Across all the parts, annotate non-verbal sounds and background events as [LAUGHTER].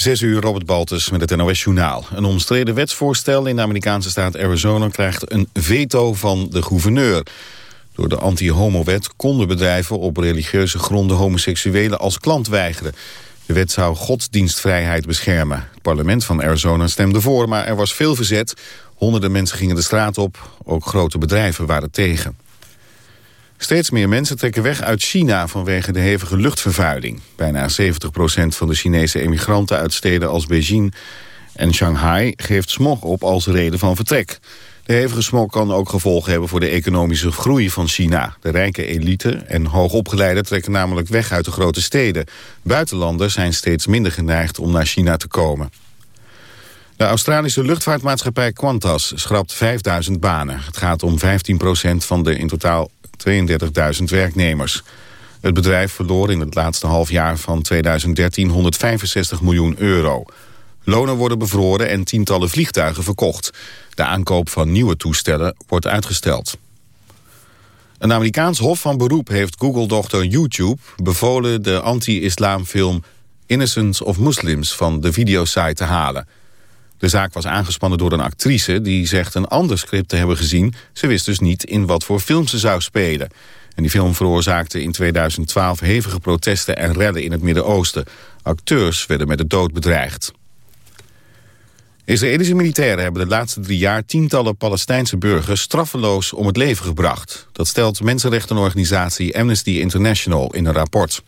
Zes uur Robert Baltus met het NOS Journaal. Een omstreden wetsvoorstel in de Amerikaanse staat Arizona krijgt een veto van de gouverneur. Door de anti-homo-wet konden bedrijven op religieuze gronden homoseksuelen als klant weigeren. De wet zou godsdienstvrijheid beschermen. Het parlement van Arizona stemde voor, maar er was veel verzet. Honderden mensen gingen de straat op. Ook grote bedrijven waren tegen. Steeds meer mensen trekken weg uit China vanwege de hevige luchtvervuiling. Bijna 70% van de Chinese emigranten uit steden als Beijing en Shanghai geeft smog op als reden van vertrek. De hevige smog kan ook gevolgen hebben voor de economische groei van China. De rijke elite en hoogopgeleiden trekken namelijk weg uit de grote steden. Buitenlanders zijn steeds minder geneigd om naar China te komen. De Australische luchtvaartmaatschappij Qantas schrapt 5000 banen. Het gaat om 15% van de in totaal 32.000 werknemers. Het bedrijf verloor in het laatste halfjaar van 2013 165 miljoen euro. Lonen worden bevroren en tientallen vliegtuigen verkocht. De aankoop van nieuwe toestellen wordt uitgesteld. Een Amerikaans hof van beroep heeft Google-dochter YouTube... bevolen de anti-islamfilm Innocence of Muslims van de videosite te halen. De zaak was aangespannen door een actrice die zegt een ander script te hebben gezien. Ze wist dus niet in wat voor film ze zou spelen. En die film veroorzaakte in 2012 hevige protesten en rellen in het Midden-Oosten. Acteurs werden met de dood bedreigd. Israëlische militairen hebben de laatste drie jaar tientallen Palestijnse burgers straffeloos om het leven gebracht. Dat stelt mensenrechtenorganisatie Amnesty International in een rapport.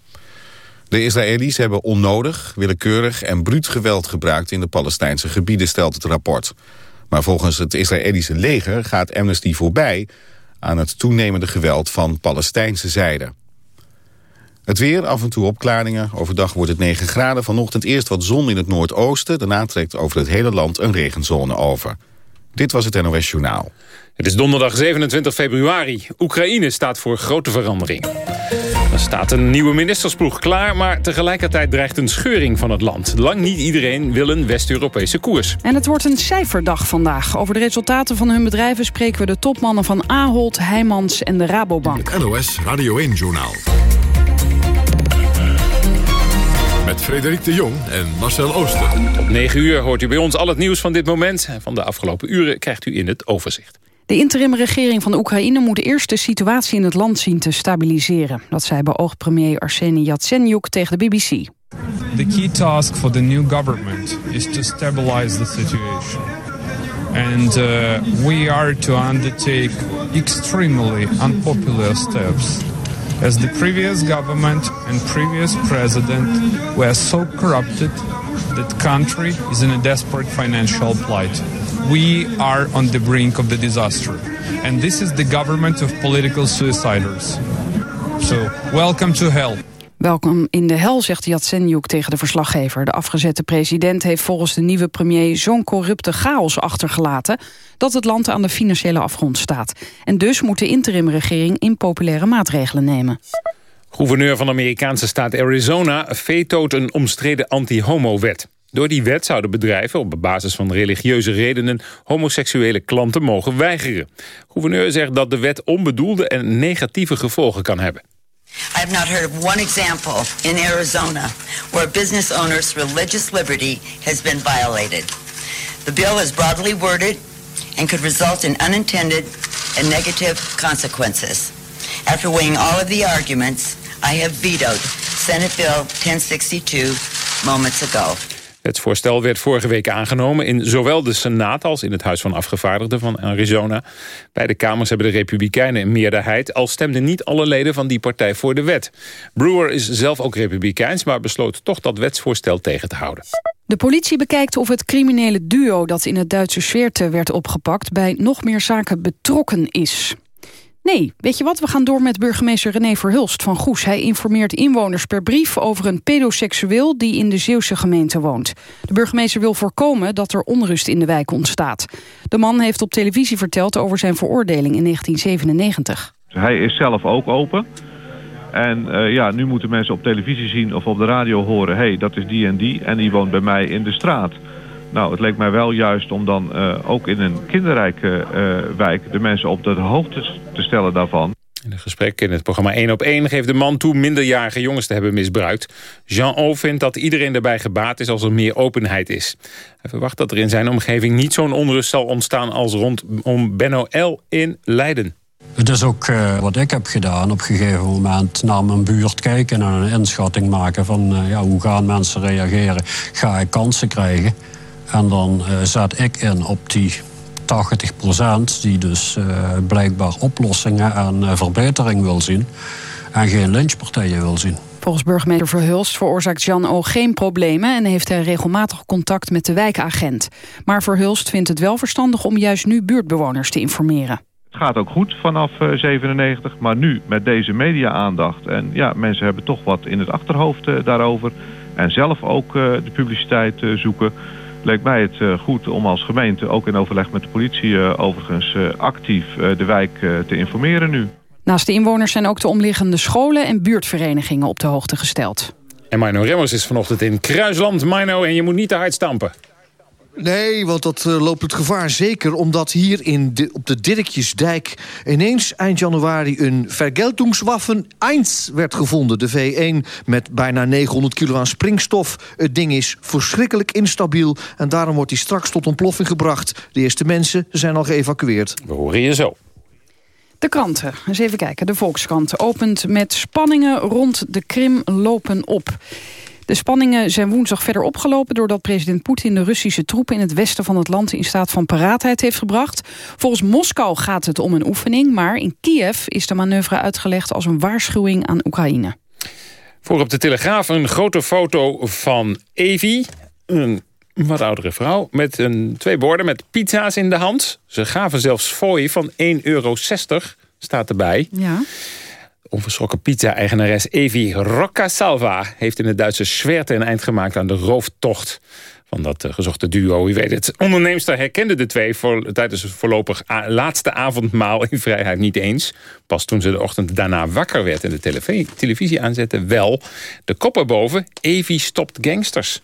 De Israëli's hebben onnodig, willekeurig en bruut geweld gebruikt in de Palestijnse gebieden, stelt het rapport. Maar volgens het Israëlische leger gaat Amnesty voorbij aan het toenemende geweld van Palestijnse zijde. Het weer, af en toe opklaringen. Overdag wordt het 9 graden. Vanochtend eerst wat zon in het noordoosten. Daarna trekt over het hele land een regenzone over. Dit was het NOS Journaal. Het is donderdag 27 februari. Oekraïne staat voor grote verandering. Er staat een nieuwe ministersploeg klaar, maar tegelijkertijd dreigt een scheuring van het land. Lang niet iedereen wil een West-Europese koers. En het wordt een cijferdag vandaag. Over de resultaten van hun bedrijven spreken we de topmannen van Ahold, Heijmans en de Rabobank. Het NOS Radio 1-journaal. Met Frederik de Jong en Marcel Ooster. Op 9 uur hoort u bij ons al het nieuws van dit moment. En van de afgelopen uren krijgt u in het overzicht. De interimregering van Oekraïne moet eerst de situatie in het land zien te stabiliseren. Dat zei beoogd premier Arseniy Yatsenyuk tegen de BBC. The key task for the new government is to stabilize the situation. And uh, we are to undertake extremely unpopular steps. As the previous government and previous president were so corrupted that country is in a desperate financial plight. We are on the brink of the disaster. And this is the government of political suiciders. So, welcome to hell. Welkom in de hel, zegt Yatsenyuk tegen de verslaggever. De afgezette president heeft volgens de nieuwe premier zo'n corrupte chaos achtergelaten... dat het land aan de financiële afgrond staat. En dus moet de interimregering impopulaire maatregelen nemen. Gouverneur van de Amerikaanse staat Arizona vetoot een omstreden anti-homo-wet. Door die wet zouden bedrijven op basis van religieuze redenen homoseksuele klanten mogen weigeren. Gouverneur zegt dat de wet onbedoelde en negatieve gevolgen kan hebben. I have not heard of one example in Arizona where a business owner's religious liberty has been violated. The bill is broadly worded and could result in unintended and negative consequences. After weighing all of the arguments, I have vetoed Senate Bill 1062 moments ago. Het voorstel werd vorige week aangenomen in zowel de Senaat als in het Huis van Afgevaardigden van Arizona. Beide kamers hebben de Republikeinen een meerderheid, al stemden niet alle leden van die partij voor de wet. Brewer is zelf ook Republikeins, maar besloot toch dat wetsvoorstel tegen te houden. De politie bekijkt of het criminele duo dat in het Duitse Zweerte werd opgepakt bij nog meer zaken betrokken is. Nee, weet je wat? We gaan door met burgemeester René Verhulst van Goes. Hij informeert inwoners per brief over een pedoseksueel... die in de Zeeuwse gemeente woont. De burgemeester wil voorkomen dat er onrust in de wijk ontstaat. De man heeft op televisie verteld over zijn veroordeling in 1997. Hij is zelf ook open. En uh, ja, nu moeten mensen op televisie zien of op de radio horen... hé, hey, dat is die en die en die woont bij mij in de straat... Nou, het leek mij wel juist om dan uh, ook in een kinderrijke uh, wijk de mensen op de hoogte te stellen daarvan. In een gesprek in het programma 1 op 1 geeft de man toe minderjarige jongens te hebben misbruikt. Jean O vindt dat iedereen erbij gebaat is als er meer openheid is. Hij verwacht dat er in zijn omgeving niet zo'n onrust zal ontstaan als rondom Benno L. in Leiden. Het is ook uh, wat ik heb gedaan. Op een gegeven moment naar mijn buurt kijken en een inschatting maken van uh, ja, hoe gaan mensen reageren. Ga ik kansen krijgen? En dan uh, zet ik in op die 80 procent die dus blijkbaar oplossingen en verbetering wil zien. En geen lynchpartijen wil zien. Volgens burgemeester Verhulst veroorzaakt Jan O. geen problemen... en heeft hij regelmatig contact met de wijkagent. Maar Verhulst vindt het wel verstandig om juist nu buurtbewoners te informeren. Het gaat ook goed vanaf 97, maar nu met deze media-aandacht... en ja, mensen hebben toch wat in het achterhoofd daarover... en zelf ook de publiciteit zoeken... leek mij het goed om als gemeente, ook in overleg met de politie... overigens actief de wijk te informeren nu. Naast de inwoners zijn ook de omliggende scholen en buurtverenigingen op de hoogte gesteld. En Mino Remmers is vanochtend in Kruisland, Mino, en je moet niet te hard stampen. Nee, want dat uh, loopt het gevaar zeker omdat hier in de, op de Dirkjesdijk... ineens eind januari een Vergeltungswaffen 1 werd gevonden. De V1 met bijna 900 kilo aan springstof. Het ding is verschrikkelijk instabiel en daarom wordt hij straks tot ontploffing gebracht. De eerste mensen zijn al geëvacueerd. We horen je zo. De kranten. Eens even kijken. De Volkskrant opent met spanningen rond de Krim lopen op. De spanningen zijn woensdag verder opgelopen... doordat president Poetin de Russische troepen in het westen van het land... in staat van paraatheid heeft gebracht. Volgens Moskou gaat het om een oefening... maar in Kiev is de manoeuvre uitgelegd als een waarschuwing aan Oekraïne. Voor op de Telegraaf een grote foto van Evi... Een wat oudere vrouw met een, twee borden met pizza's in de hand. Ze gaven zelfs fooi van 1,60 euro, staat erbij. Ja. Onverschrokken pizza-eigenares Evi Roccasalva... heeft in het Duitse Zwerte een eind gemaakt aan de rooftocht van dat uh, gezochte duo. U weet het. Onderneemster herkende de twee voor, tijdens het voorlopig laatste avondmaal in vrijheid niet eens. Pas toen ze de ochtend daarna wakker werd en de televisie, aanzette, wel. De kop erboven, Evi stopt gangsters.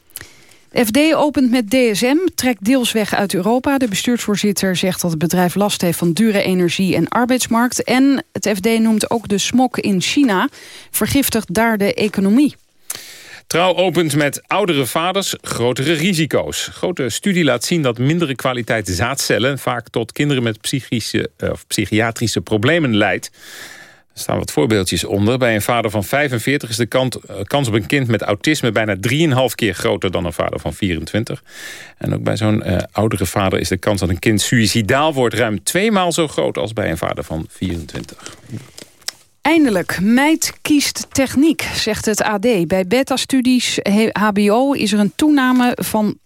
FD opent met DSM, trekt deels weg uit Europa. De bestuursvoorzitter zegt dat het bedrijf last heeft van dure energie en arbeidsmarkt. En het FD noemt ook de smok in China, vergiftigt daar de economie. Trouw opent met oudere vaders grotere risico's. Grote studie laat zien dat mindere kwaliteit zaadcellen... vaak tot kinderen met psychische, of psychiatrische problemen leidt. Er staan wat voorbeeldjes onder. Bij een vader van 45 is de eh, kans op een kind met autisme... bijna 3,5 keer groter dan een vader van 24. En ook bij zo'n uh, oudere vader is de kans dat een kind suïcidaal wordt... ruim tweemaal zo groot als bij een vader van 24. Eindelijk, meid kiest techniek, zegt het AD. Bij beta-studies HBO is er een toename van 20%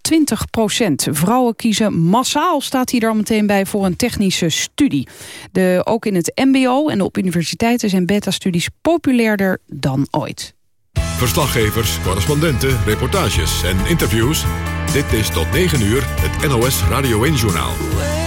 Vrouwen kiezen massaal, staat hier dan meteen bij, voor een technische studie. De, ook in het mbo en op universiteiten zijn beta-studies populairder dan ooit. Verslaggevers, correspondenten, reportages en interviews. Dit is tot 9 uur het NOS Radio 1-journaal.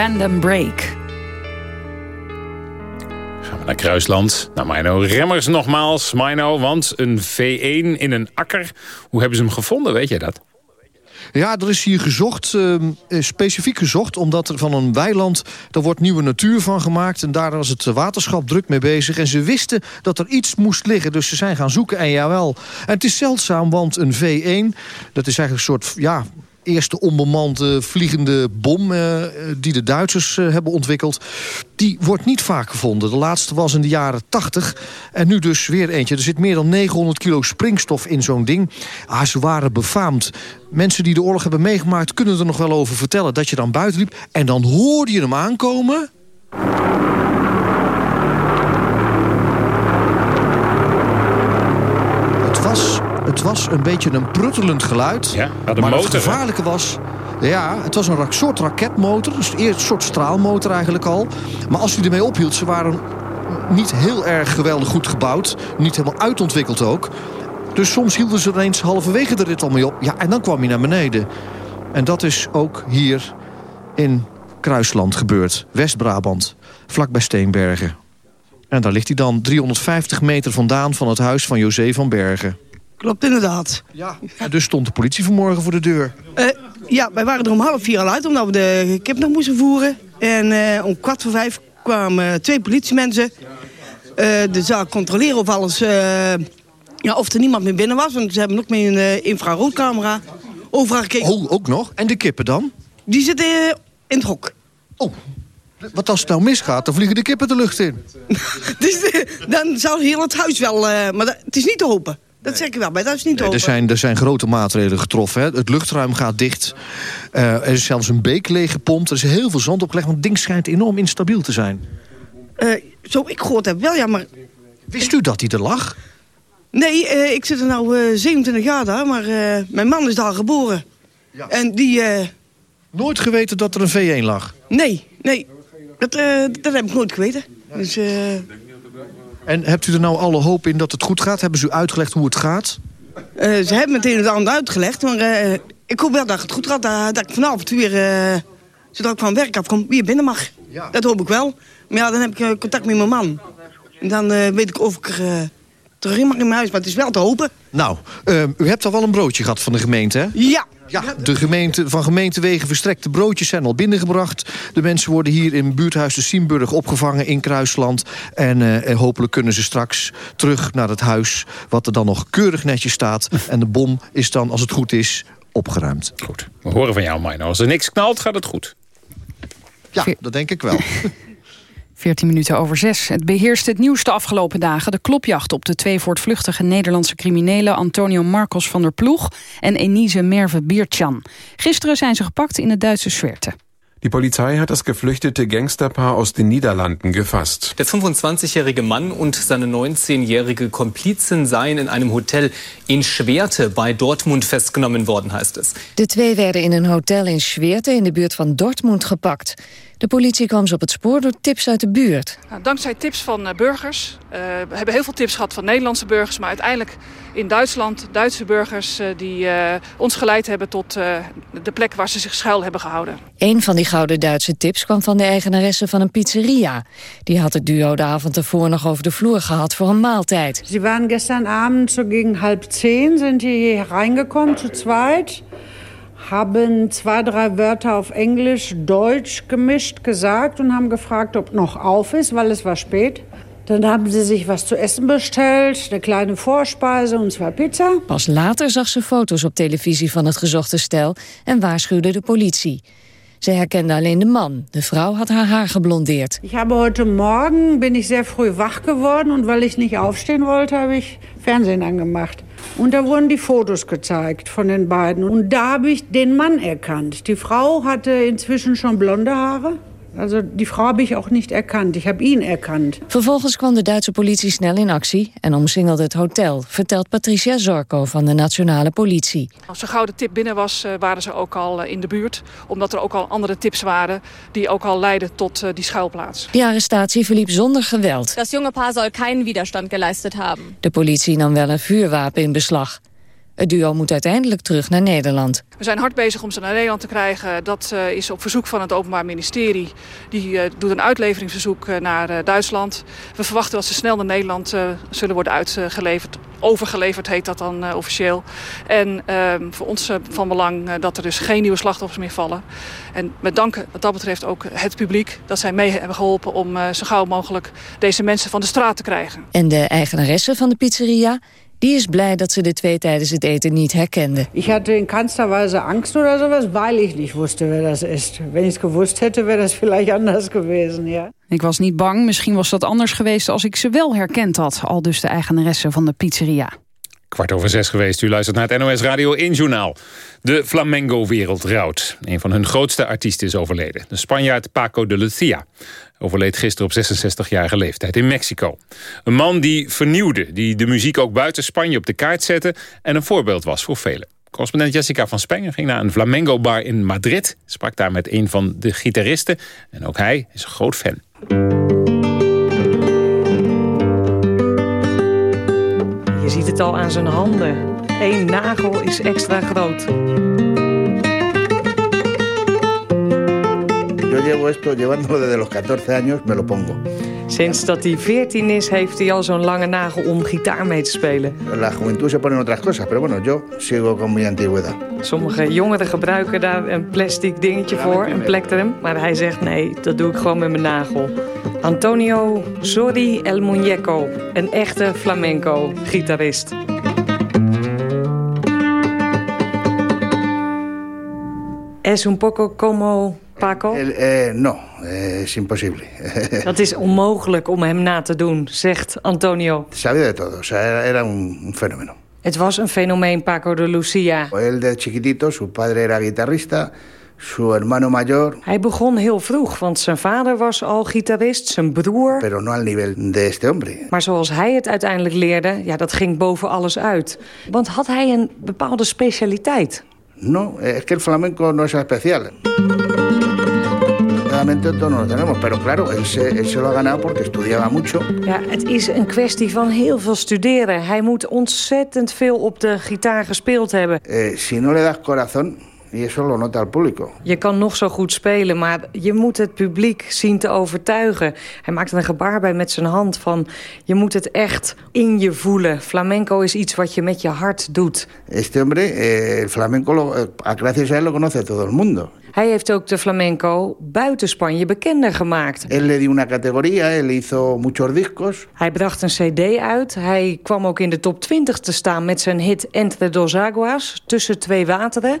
And Break. Gaan we naar Kruisland. Naar Mino Remmers nogmaals. Mino, want een V1 in een akker. Hoe hebben ze hem gevonden, weet je dat? Ja, er is hier gezocht, uh, specifiek gezocht... omdat er van een weiland, daar wordt nieuwe natuur van gemaakt... en daar was het waterschap druk mee bezig. En ze wisten dat er iets moest liggen, dus ze zijn gaan zoeken. En jawel, en het is zeldzaam, want een V1... dat is eigenlijk een soort ja, eerste onbemande vliegende bom uh, die de Duitsers uh, hebben ontwikkeld... die wordt niet vaak gevonden. De laatste was in de jaren 80 en nu dus weer eentje. Er zit meer dan 900 kilo springstof in zo'n ding. Ah, ze waren befaamd. Mensen die de oorlog hebben meegemaakt kunnen er nog wel over vertellen... dat je dan buiten liep en dan hoorde je hem aankomen... Het was het was een beetje een pruttelend geluid. Ja, maar motor, het gevaarlijke was... Ja, het was een soort raketmotor. Dus een soort straalmotor eigenlijk al. Maar als hij ermee ophield, ze waren niet heel erg geweldig goed gebouwd. Niet helemaal uitontwikkeld ook. Dus soms hielden ze er eens halverwege de rit al mee op. Ja, en dan kwam hij naar beneden. En dat is ook hier in Kruisland gebeurd. West-Brabant, vlakbij Steenbergen. En daar ligt hij dan 350 meter vandaan van het huis van José van Bergen. Klopt inderdaad. Ja. Dus stond de politie vanmorgen voor de deur. Uh, ja, wij waren er om half vier al uit, omdat we de kip nog moesten voeren. En uh, om kwart voor vijf kwamen twee politiemensen uh, de zaak controleren of alles... ja, of er niemand meer binnen was, want ze hebben nog meer een infraroodcamera overal gekeken. Oh, ook nog? En de kippen dan? Die zitten in het hok. Oh, wat als het nou misgaat, dan vliegen de kippen de lucht in. [LAUGHS] dus dan zou heel het huis wel... maar dat, het is niet te hopen. Dat zeg ik wel, maar dat is niet nee, er, zijn, er zijn grote maatregelen getroffen. Hè. Het luchtruim gaat dicht. Uh, er is zelfs een beek leeggepompt. Er is heel veel zand opgelegd, want het ding schijnt enorm instabiel te zijn. Uh, zo ik gehoord heb wel, ja, maar... Wist u dat hij er lag? Nee, uh, ik zit er nou 27 jaar daar, maar mijn man is daar geboren. Ja. En die... Nooit geweten dat er een V1 lag? Nee, nee. Dat, dat heb ik nooit geweten. Dus... En hebt u er nou alle hoop in dat het goed gaat? Hebben ze u uitgelegd hoe het gaat? Uh, ze hebben meteen het ander uitgelegd. Maar uh, ik hoop wel dat het goed gaat. Dat, dat ik vanavond weer, uh, zodra ik van werk afkom, weer binnen mag. Ja. Dat hoop ik wel. Maar ja, dan heb ik contact met mijn man. En dan weet ik of ik er terug mag in mijn huis. Maar het is wel te hopen. Nou, u hebt al wel een broodje gehad van de gemeente, hè? Ja. Ja, de gemeente, van gemeentewegen verstrekte broodjes zijn al binnengebracht. De mensen worden hier in buurthuis de Siemburg opgevangen in Kruisland. En uh, hopelijk kunnen ze straks terug naar het huis... wat er dan nog keurig netjes staat. En de bom is dan, als het goed is, opgeruimd. Goed, we horen van jou, Mino. Als er niks knalt, gaat het goed. Ja, dat denk ik wel. [LAUGHS] 14 minuten over 6. Het beheerst het nieuws de afgelopen dagen. De klopjacht op de twee voortvluchtige Nederlandse criminelen... Antonio Marcos van der Ploeg en Enise Merve Biertjan. Gisteren zijn ze gepakt in het Duitse Zwerte. Die Polizei hat das geflüchtete Gangsterpaar aus den Niederlanden gefasst. Der 25-jährige Mann und seine 19-jährige Komplizin seien in einem Hotel in Schwerte bei Dortmund festgenommen worden, heißt es. De twee werden in een hotel in Schwerte in de buurt van Dortmund gepakt. De politie kwam ze op het spoor door tips uit de buurt. Nou, dankzij tips van uh, burgers. Uh, we hebben heel veel tips gehad van Nederlandse burgers. Maar uiteindelijk in Duitsland, Duitse burgers... Uh, die ons geleid hebben tot de plek waar ze zich schuil hebben gehouden. Een van die gouden Duitse tips kwam van de eigenaresse van een pizzeria. Die had het duo de avond ervoor nog over de vloer gehad voor een maaltijd. Ze waren gisteravond zo gegen halb zehn... zijn hier reingekomen, zu zweit haben zwei, drei Wörter auf Englisch, Deutsch gemischt gesagt und haben gefragt, ob noch auf ist, weil es war spät. Dann haben sie sich was zu essen bestellt, eine kleine Vorspeise und zwei Pizza. Pas later zag ze foto's op televisie van het gezochte stel en waarschuwde de politie. Ze herkende alleen de man. De vrouw had haar haar geblondeerd. Ich habe heute Morgen bin ich sehr früh wach geworden und weil ich nicht aufstehen wollte, habe ich Fernsehen angemacht. Und da wurden die Fotos gezeigt von den beiden. Und da habe ich den Mann erkannt. Die Frau hatte inzwischen schon blonde Haare. Also die Frau habe ich auch nicht erkannt. Ich habe ihn erkannt. Vervolgens kwam de Duitse politie snel in actie en omsingelde het hotel, vertelt Patricia Zorko van de nationale politie. Als er gouden tip binnen was, eh, waren ze ook al eh, in de buurt. Omdat er ook al andere tips waren die ook al leidden tot eh, die schuilplaats. Die arrestatie verliep zonder geweld. Dat jonge paar zal geen weerstand geleistet hebben. De politie nam wel een vuurwapen in beslag. Het duo moet uiteindelijk terug naar Nederland. We zijn hard bezig om ze naar Nederland te krijgen. Dat uh, is op verzoek van het Openbaar Ministerie. Die uh, doet een uitleveringsverzoek uh, naar Duitsland. We verwachten dat ze snel naar Nederland zullen worden uitgeleverd. Overgeleverd heet dat dan officieel. En ehm, voor ons van belang dat er dus geen nieuwe slachtoffers meer vallen. En met dank wat dat betreft ook het publiek... dat zij mee hebben geholpen om zo gauw mogelijk deze mensen van de straat te krijgen. En de eigenaresse van de pizzeria die is blij dat ze de twee tijdens het eten niet herkende. Ik had in keinster Weise Angst oder sowas, weil ich nicht wusste, wer das ist. Wenn ich es gewusst hätte, wäre das vielleicht anders gewesen, ja. Ik was niet bang, misschien was dat anders geweest als ik ze wel herkend had. Al dus de eigenaresse van de pizzeria. Kwart over zes geweest. U luistert naar het NOS Radio 1 Journaal. De flamengo-wereld rouwt. Een van hun grootste artiesten is overleden. De Spanjaard Paco de Lucia overleed gisteren op 66-jarige leeftijd in Mexico. Een man die vernieuwde, die de muziek ook buiten Spanje op de kaart zette... en een voorbeeld was voor velen. Correspondent Jessica van Spengen ging naar een flamengo-bar in Madrid... sprak daar met een van de gitaristen en ook hij is een groot fan. Je ziet het al aan zijn handen. Eén nagel is extra groot. Yo llevo esto llevándolo desde los 14 años, me lo pongo. Sinds dat hij 14 is, heeft hij al zo'n lange nagel om gitaar mee te spelen. La juventud se ponen otras cosas, pero bueno, yo sigo con mi antigüedad. Sommige jongeren gebruiken daar een plastic dingetje voor, een plektrum. Maar hij zegt nee, dat doe ik gewoon met mijn nagel. Antonio Sori El Muñeco, een echte flamenco-gitarist. Es un poco como Paco? El, eh, no, es imposible. [LAUGHS] Dat is onmogelijk om hem na te doen, zegt Antonio. Sabía de todo, o sea, era, un fenómeno. Het was een fenomeen, Paco de Lucia. Él de chiquitito, su padre era guitarrista, su hermano mayor... Hij begon heel vroeg, want zijn vader was al gitarist, zijn broer... Pero no al nivel de este hombre. Maar zoals hij het uiteindelijk leerde, ja, dat ging boven alles uit. Want had hij een bepaalde specialiteit? No, es que el flamenco no es especial. Realmente todos lo tenemos, pero claro, él se, él se lo ha ganado porque estudiaba mucho. Ja, het is een kwestie van heel veel studeren. Hij moet ontzettend veel op de gitaar gespeeld hebben. Eh, si no le das corazón, y eso lo nota el público. Je kan nog zo goed spelen, maar je moet het publiek zien te overtuigen. Hij maakt een gebaar bij met zijn hand van... je moet het echt in je voelen. Flamenco is iets wat je met je hart doet. Este hombre, eh, el flamenco, lo, eh, gracias a él lo conoce todo el mundo. Hij heeft ook de flamenco buiten Spanje bekender gemaakt. Hij bracht een cd uit. Hij kwam ook in de top 20 te staan met zijn hit Entre dos aguas, Tussen twee wateren.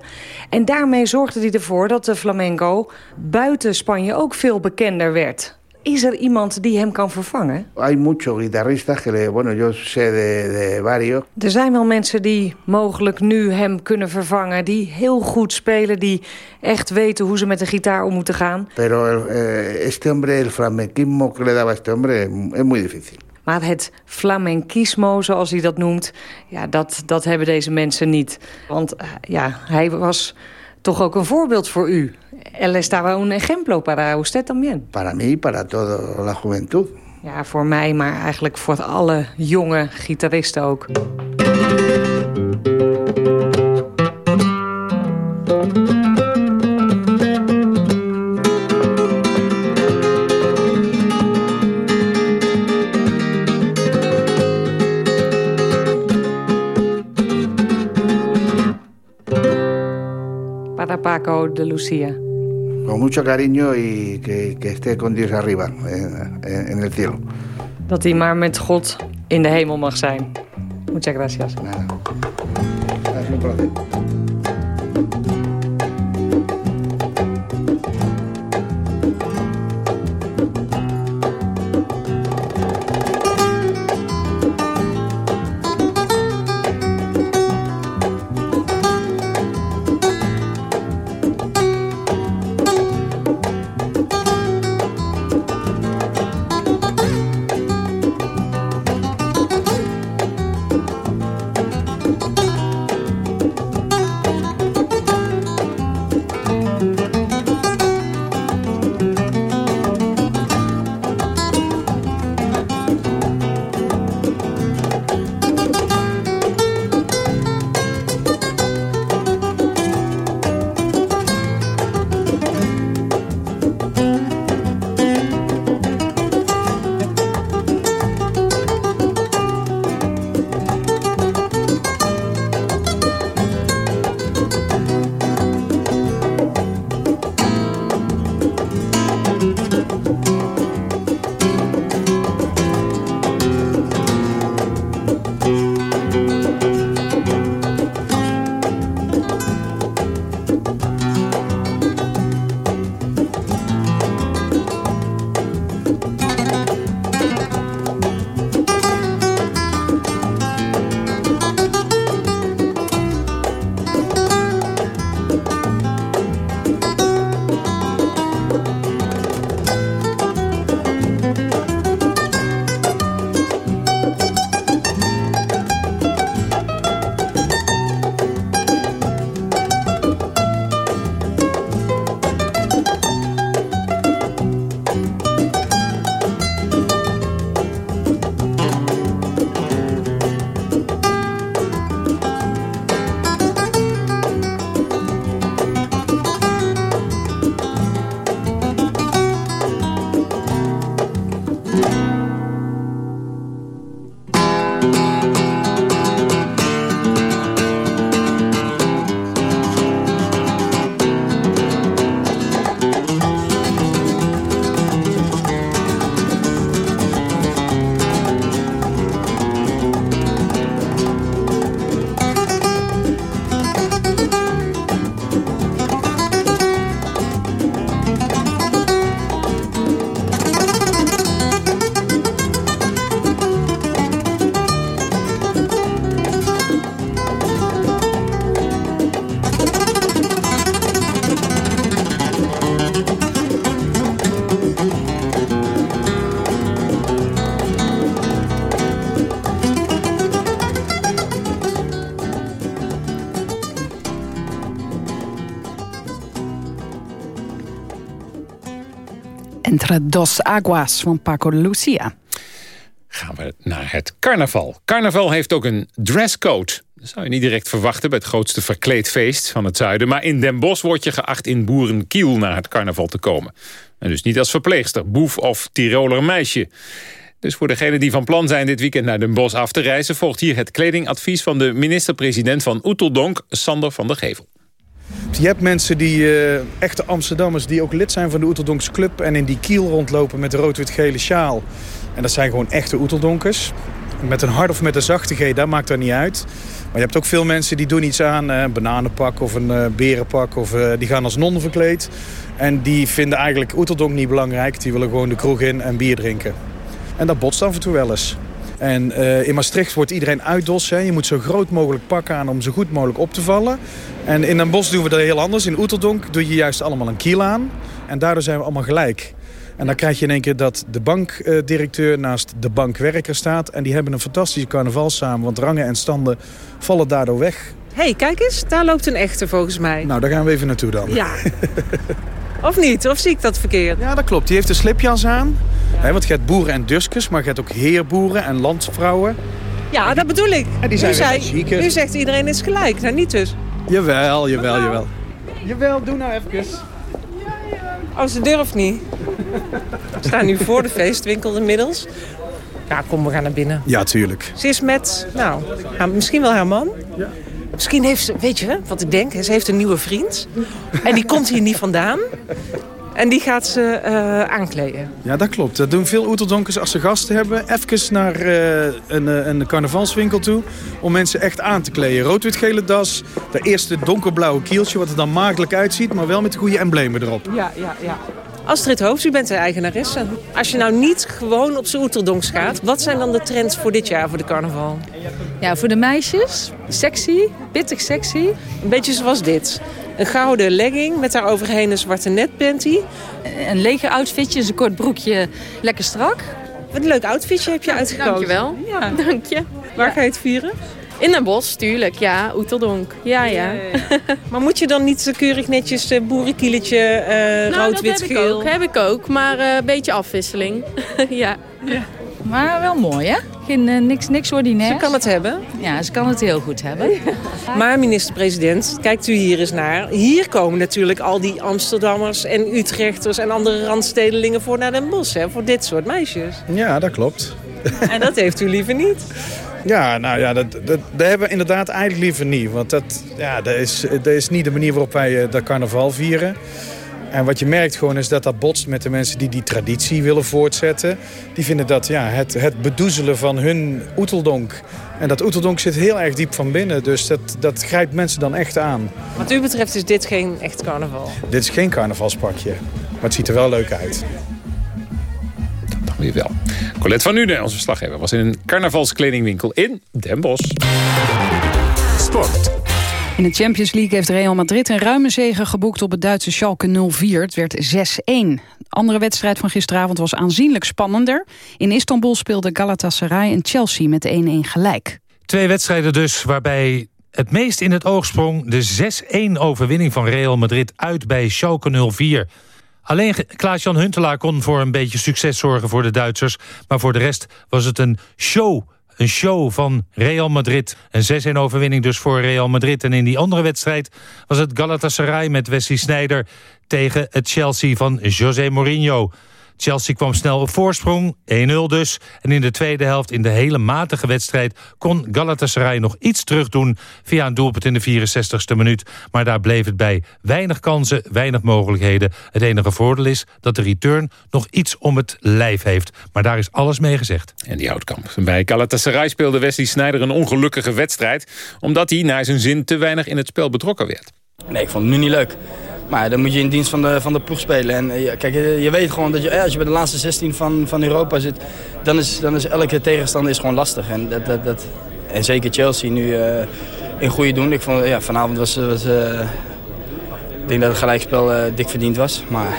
En daarmee zorgde hij ervoor dat de flamenco buiten Spanje ook veel bekender werd. Is er iemand die hem kan vervangen? Hay muchos guitarristas que le, bueno, yo sé de, de varios. Er zijn wel mensen die mogelijk nu hem kunnen vervangen, die heel goed spelen, die echt weten hoe ze met de gitaar om moeten gaan. Pero eh, este hombre, el flamenquismo que le daba este hombre, es muy difícil. Maar het flamenquismo, zoals hij dat noemt, ja, dat, dat hebben deze mensen niet. Want uh, ja, hij was toch ook een voorbeeld voor u. Él estaba un ejemplo para usted también. Para mí, para toda la juventud. Ja, voor mij, maar eigenlijk voor alle jonge gitaristen ook. Para Paco de Lucia. Con mucho cariño y que, que esté con Dios arriba, en, en, el cielo. Dat hij maar met God in de hemel mag zijn. Muchas gracias. Nada. Ha sido un placer. Dos Aguas van Paco de Lucia. Gaan we naar het carnaval. Carnaval heeft ook een dresscode. Dat zou je niet direct verwachten bij het grootste verkleedfeest van het zuiden. Maar in Den Bosch word je geacht in Boerenkiel naar het carnaval te komen. En dus niet als verpleegster, boef of Tiroler meisje. Dus voor degenen die van plan zijn dit weekend naar Den Bosch af te reizen... volgt hier het kledingadvies van de minister-president van Oeteldonk, Sander van der Gevel. Je hebt mensen die, uh, echte Amsterdammers, die ook lid zijn van de Oeteldonkse Club... en in die kiel rondlopen met de rood-wit-gele sjaal. En dat zijn gewoon echte Oeteldonkers. Met een hard of met een zachte G, dat maakt dat niet uit. Maar je hebt ook veel mensen die doen iets aan, een bananenpak of een uh, berenpak... of die gaan als non verkleed. En die vinden eigenlijk Oeteldonk niet belangrijk. Die willen gewoon de kroeg in en bier drinken. En dat botst af en toe wel eens. En uh, in Maastricht wordt iedereen uitdos. Hè. Je moet zo groot mogelijk pakken aan om zo goed mogelijk op te vallen. En in Den Bosch doen we dat heel anders. In Oeteldonk doe je juist allemaal een kiel aan. En daardoor zijn we allemaal gelijk. En dan krijg je in één keer dat de bankdirecteur naast de bankwerker staat. En die hebben een fantastische carnaval samen. Want rangen en standen vallen daardoor weg. Hé, hey, kijk eens. Daar loopt een echte volgens mij. Nou, daar gaan we even naartoe dan. Ja. [LAUGHS] Of niet? Of zie ik dat verkeerd? Ja, dat klopt. Die heeft een slipjas aan. Ja. want je hebt boeren en duskers, maar je hebt ook heerboeren en landsvrouwen. Ja, dat bedoel ik. En die zijn nu, zei, nu zegt iedereen is gelijk. Nou, niet dus. Jawel, jawel, jawel. Jawel, doe nou even. Oh, ze durft niet. We staan nu voor de feestwinkel inmiddels. Ja, kom, we gaan naar binnen. Ja, tuurlijk. Ze is met, nou, misschien wel haar man. Ja. Misschien heeft ze, weet je wat ik denk? Ze heeft een nieuwe vriend. En die komt hier niet vandaan. En die gaat ze uh, aankleden. Ja, dat klopt. Dat doen veel Oeteldonkers als ze gasten hebben. Even naar uh, een, een carnavalswinkel toe. Om mensen echt aan te kleden. Rood-wit-gele das. De eerste donkerblauwe kieltje. Wat er dan makkelijk uitziet. Maar wel met de goede emblemen erop. Ja, ja, ja. Astrid Hoofd, u bent de eigenaresse. Als je nou niet gewoon op z'n Oeteldonks gaat... wat zijn dan de trends voor dit jaar voor de carnaval? Ja, voor de meisjes, sexy, pittig sexy. Een beetje zoals dit. Een gouden legging met daar overheen een zwarte netpanty. Een lege outfitje, een kort broekje, lekker strak. Wat een leuk outfitje heb je uitgekozen. Dankjewel. Ja. [LAUGHS] Dank je. Waar ja. ga je het vieren? In Den Bosch, tuurlijk. Ja, Oeteldonk. Ja, ja. ja, [LAUGHS] maar moet je dan niet zo keurig netjes uh, boerenkieletje, uh, nou, rood, wit, dat heb ik ook. Heb ik ook, maar uh, een beetje afwisseling. [LAUGHS] ja. ja. Maar wel mooi, hè? Geen, uh, niks, niks ordinair. Ze kan het hebben. Ja, ze kan het heel goed hebben. [LAUGHS] Maar minister-president, kijkt u hier eens naar. Hier komen natuurlijk al die Amsterdammers en Utrechters... en andere randstedelingen voor naar Den Bosch, hè? Voor dit soort meisjes. Ja, dat klopt. En dat heeft u liever niet? [LAUGHS] Ja, nou ja, dat, dat, dat hebben we inderdaad eigenlijk liever niet. Want dat, ja, dat, is, dat is niet de manier waarop wij dat carnaval vieren. En wat je merkt gewoon is dat dat botst met de mensen die die traditie willen voortzetten. Die vinden dat ja, het, het bedoezelen van hun oeteldonk. En dat oeteldonk zit heel erg diep van binnen. Dus dat, dat grijpt mensen dan echt aan. Wat u betreft is dit geen echt carnaval? Dit is geen carnavalspakje. Maar het ziet er wel leuk uit. Dat dan weer wel. Colette van Nuenen, onze verslaggever, was in een carnavalskledingwinkel in Den Bosch. Sport. In de Champions League heeft Real Madrid een ruime zege geboekt op het Duitse Schalke 04. Het werd 6-1. De andere wedstrijd van gisteravond was aanzienlijk spannender. In Istanbul speelde Galatasaray en Chelsea met 1-1 gelijk. Twee wedstrijden dus waarbij het meest in het oog sprong... de 6-1 overwinning van Real Madrid uit bij Schalke 04. Alleen Klaas-Jan Huntelaar kon voor een beetje succes zorgen voor de Duitsers... maar voor de rest was het een show een show van Real Madrid. Een 6-1 overwinning dus voor Real Madrid. En in die andere wedstrijd was het Galatasaray met Wesley Sneijder... tegen het Chelsea van José Mourinho. Chelsea kwam snel op voorsprong, 1-0 dus. En in de tweede helft, in de hele matige wedstrijd... kon Galatasaray nog iets terugdoen via een doelpunt in de 64ste minuut. Maar daar bleef het bij. Weinig kansen, weinig mogelijkheden. Het enige voordeel is dat de return nog iets om het lijf heeft. Maar daar is alles mee gezegd. En die houtkamp. Bij Galatasaray speelde Wesley Sneijder een ongelukkige wedstrijd... omdat hij naar zijn zin te weinig in het spel betrokken werd. Nee, ik vond het nu niet leuk. Maar dan moet je in dienst van de, van de ploeg spelen. En kijk, je, je, weet gewoon dat je, als je bij de laatste 16 van, van Europa zit... dan is, dan is elke tegenstander is gewoon lastig. En, dat, dat, dat, en zeker Chelsea nu uh, in goede doen. Ik vond, ja, vanavond was... was uh, ik denk dat het gelijkspel uh, dik verdiend was. Maar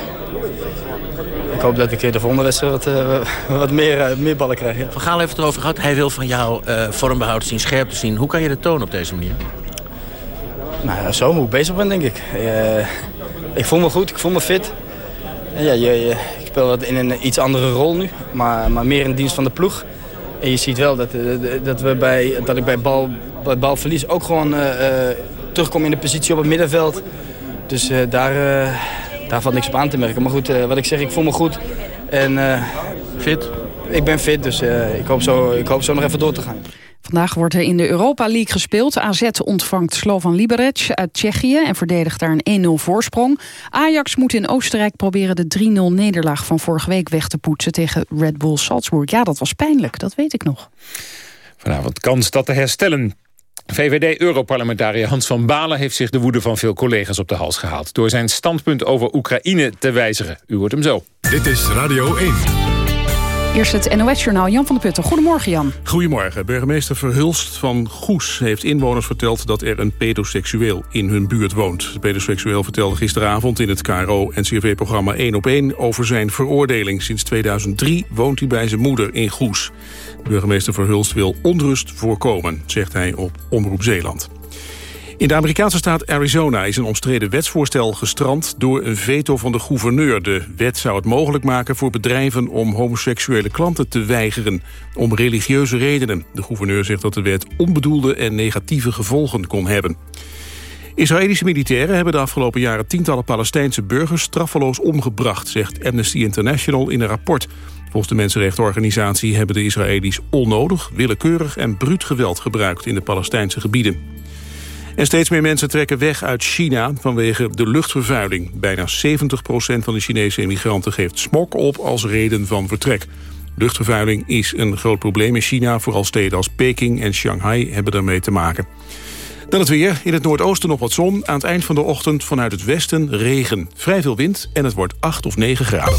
ik hoop dat ik de volgende wedstrijd wat, wat meer, meer ballen krijg. Ja. Van Gaal heeft het erover gehad. Hij wil van jou vormbehoud zien, scherpte zien. Hoe kan je dat tonen op deze manier? Nou, zo moet ik bezig ben, denk ik. Ik voel me goed, ik voel me fit. Ja, je, je, ik speel wat in een iets andere rol nu, maar, maar meer in dienst van de ploeg. En je ziet wel dat, dat, we bij, dat ik bij, bal, bij balverlies ook gewoon uh, terugkom in de positie op het middenveld. Dus uh, daar, daar valt niks op aan te merken. Maar goed, wat ik zeg, ik voel me goed. En, fit? Ik ben fit, dus ik, hoop zo, ik hoop zo nog even door te gaan. Vandaag wordt er in de Europa League gespeeld. AZ ontvangt Slovan Liberec uit Tsjechië en verdedigt daar een 1-0 voorsprong. Ajax moet in Oostenrijk proberen de 3-0 nederlaag van vorige week weg te poetsen tegen Red Bull Salzburg. Ja, dat was pijnlijk, dat weet ik nog. Vanavond kans dat te herstellen. VVD-europarlementariër Hans van Balen heeft zich de woede van veel collega's op de hals gehaald... door zijn standpunt over Oekraïne te wijzigen. U hoort hem zo. Dit is Radio 1. Eerst het NOS-journaal Jan van der Putten. Goedemorgen, Jan. Goedemorgen. Burgemeester Verhulst van Goes heeft inwoners verteld... dat er een pedoseksueel in hun buurt woont. De pedoseksueel vertelde gisteravond in het KRO-NCRV-programma 1 op 1... over zijn veroordeling. Sinds 2003 woont hij bij zijn moeder in Goes. Burgemeester Verhulst wil onrust voorkomen, zegt hij op Omroep Zeeland. In de Amerikaanse staat Arizona is een omstreden wetsvoorstel gestrand door een veto van de gouverneur. De wet zou het mogelijk maken voor bedrijven om homoseksuele klanten te weigeren, om religieuze redenen. De gouverneur zegt dat de wet onbedoelde en negatieve gevolgen kon hebben. Israëlische militairen hebben de afgelopen jaren tientallen Palestijnse burgers straffeloos omgebracht, zegt Amnesty International in een rapport. Volgens de mensenrechtenorganisatie hebben de Israëli's onnodig, willekeurig en bruut geweld gebruikt in de Palestijnse gebieden. En steeds meer mensen trekken weg uit China vanwege de luchtvervuiling. Bijna 70% van de Chinese immigranten geeft smog op als reden van vertrek. Luchtvervuiling is een groot probleem in China. Vooral steden als Peking en Shanghai hebben daarmee te maken. Dan het weer. In het noordoosten nog wat zon. Aan het eind van de ochtend vanuit het westen regen. Vrij veel wind en het wordt 8 of 9 graden.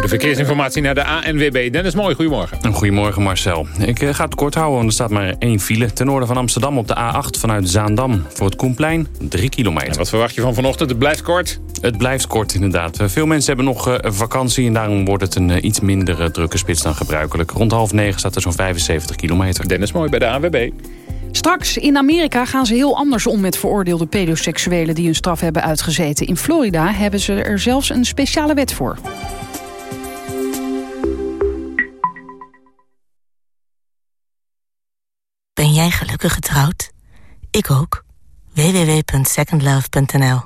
De verkeersinformatie naar de ANWB. Dennis Mooi, goedemorgen. Goedemorgen Marcel. Ik eh, ga het kort houden, want er staat maar één file. Ten noorden van Amsterdam op de A8 vanuit Zaandam. Voor het Koenplein 3 kilometer. En wat verwacht je van vanochtend? Het blijft kort? Het blijft kort inderdaad. Veel mensen hebben nog uh, vakantie en daarom wordt het een iets minder drukke spits dan gebruikelijk. Rond half negen staat er zo'n 75 kilometer. Dennis Mooi bij de ANWB. Straks in Amerika gaan ze heel anders om met veroordeelde pedoseksuelen die hun straf hebben uitgezeten. In Florida hebben ze er zelfs een speciale wet voor. Ben jij gelukkig getrouwd? Ik ook. www.secondlove.nl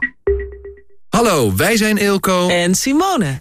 Hallo, wij zijn Eelco en Simone.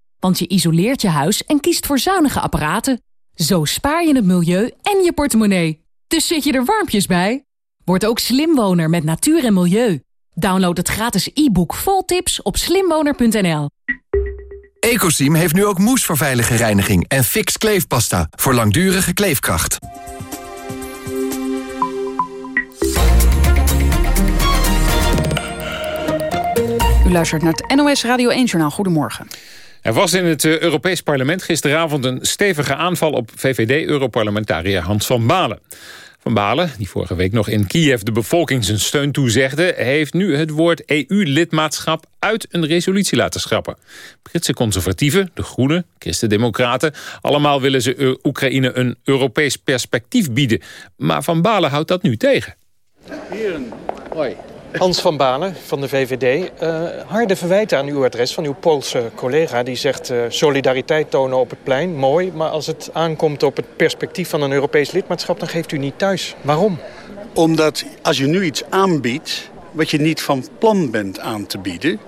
Want je isoleert je huis en kiest voor zuinige apparaten. Zo spaar je het milieu en je portemonnee. Dus zit je er warmpjes bij? Word ook slimwoner met natuur en milieu. Download het gratis e-book vol tips op slimwoner.nl. Ecosim heeft nu ook moes voor veilige reiniging en fix kleefpasta voor langdurige kleefkracht. U luistert naar het NOS Radio 1-journaal. Goedemorgen. Er was in het eh, Europees Parlement gisteravond een stevige aanval op VVD-europarlementariër Hans van Balen. Van Balen, die vorige week nog in Kiev de bevolking zijn steun toezegde... heeft nu het woord EU-lidmaatschap uit een resolutie laten schrappen. Britse conservatieven, de Groenen, Christen-Democraten... allemaal willen ze Oekraïne een Europees perspectief bieden. Maar Van Balen houdt dat nu tegen. Hoi. Hans van Balen van de VVD. Uh, harde verwijten aan uw adres van uw Poolse collega. Die zegt uh, solidariteit tonen op het plein, mooi. Maar als het aankomt op het perspectief van een Europees lidmaatschap... dan geeft u niet thuis. Waarom? Omdat als je nu iets aanbiedt wat je niet van plan bent aan te bieden...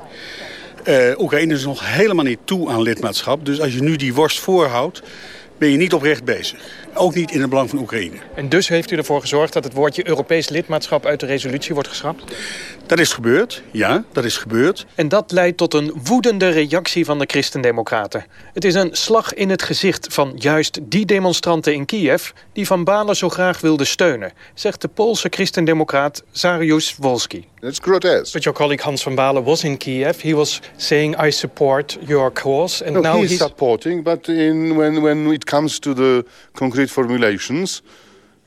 Uh, Oekraïne is nog helemaal niet toe aan lidmaatschap. Dus als je nu die worst voorhoudt, ben je niet oprecht bezig. Ook niet in het belang van Oekraïne. En dus heeft u ervoor gezorgd dat het woordje Europees lidmaatschap uit de resolutie wordt geschrapt? Dat is gebeurd, ja, dat is gebeurd. En dat leidt tot een woedende reactie van de christendemocraten. Het is een slag in het gezicht van juist die demonstranten in Kiev... die Van Balen zo graag wilden steunen, zegt de Poolse christendemocraat Zariusz Wolski. It's grotesque. But your colleague Hans van Balen was in Kiev. He was saying, I support your cause. And no, now he's, he's supporting, but in, when, when it comes to the concrete formulations...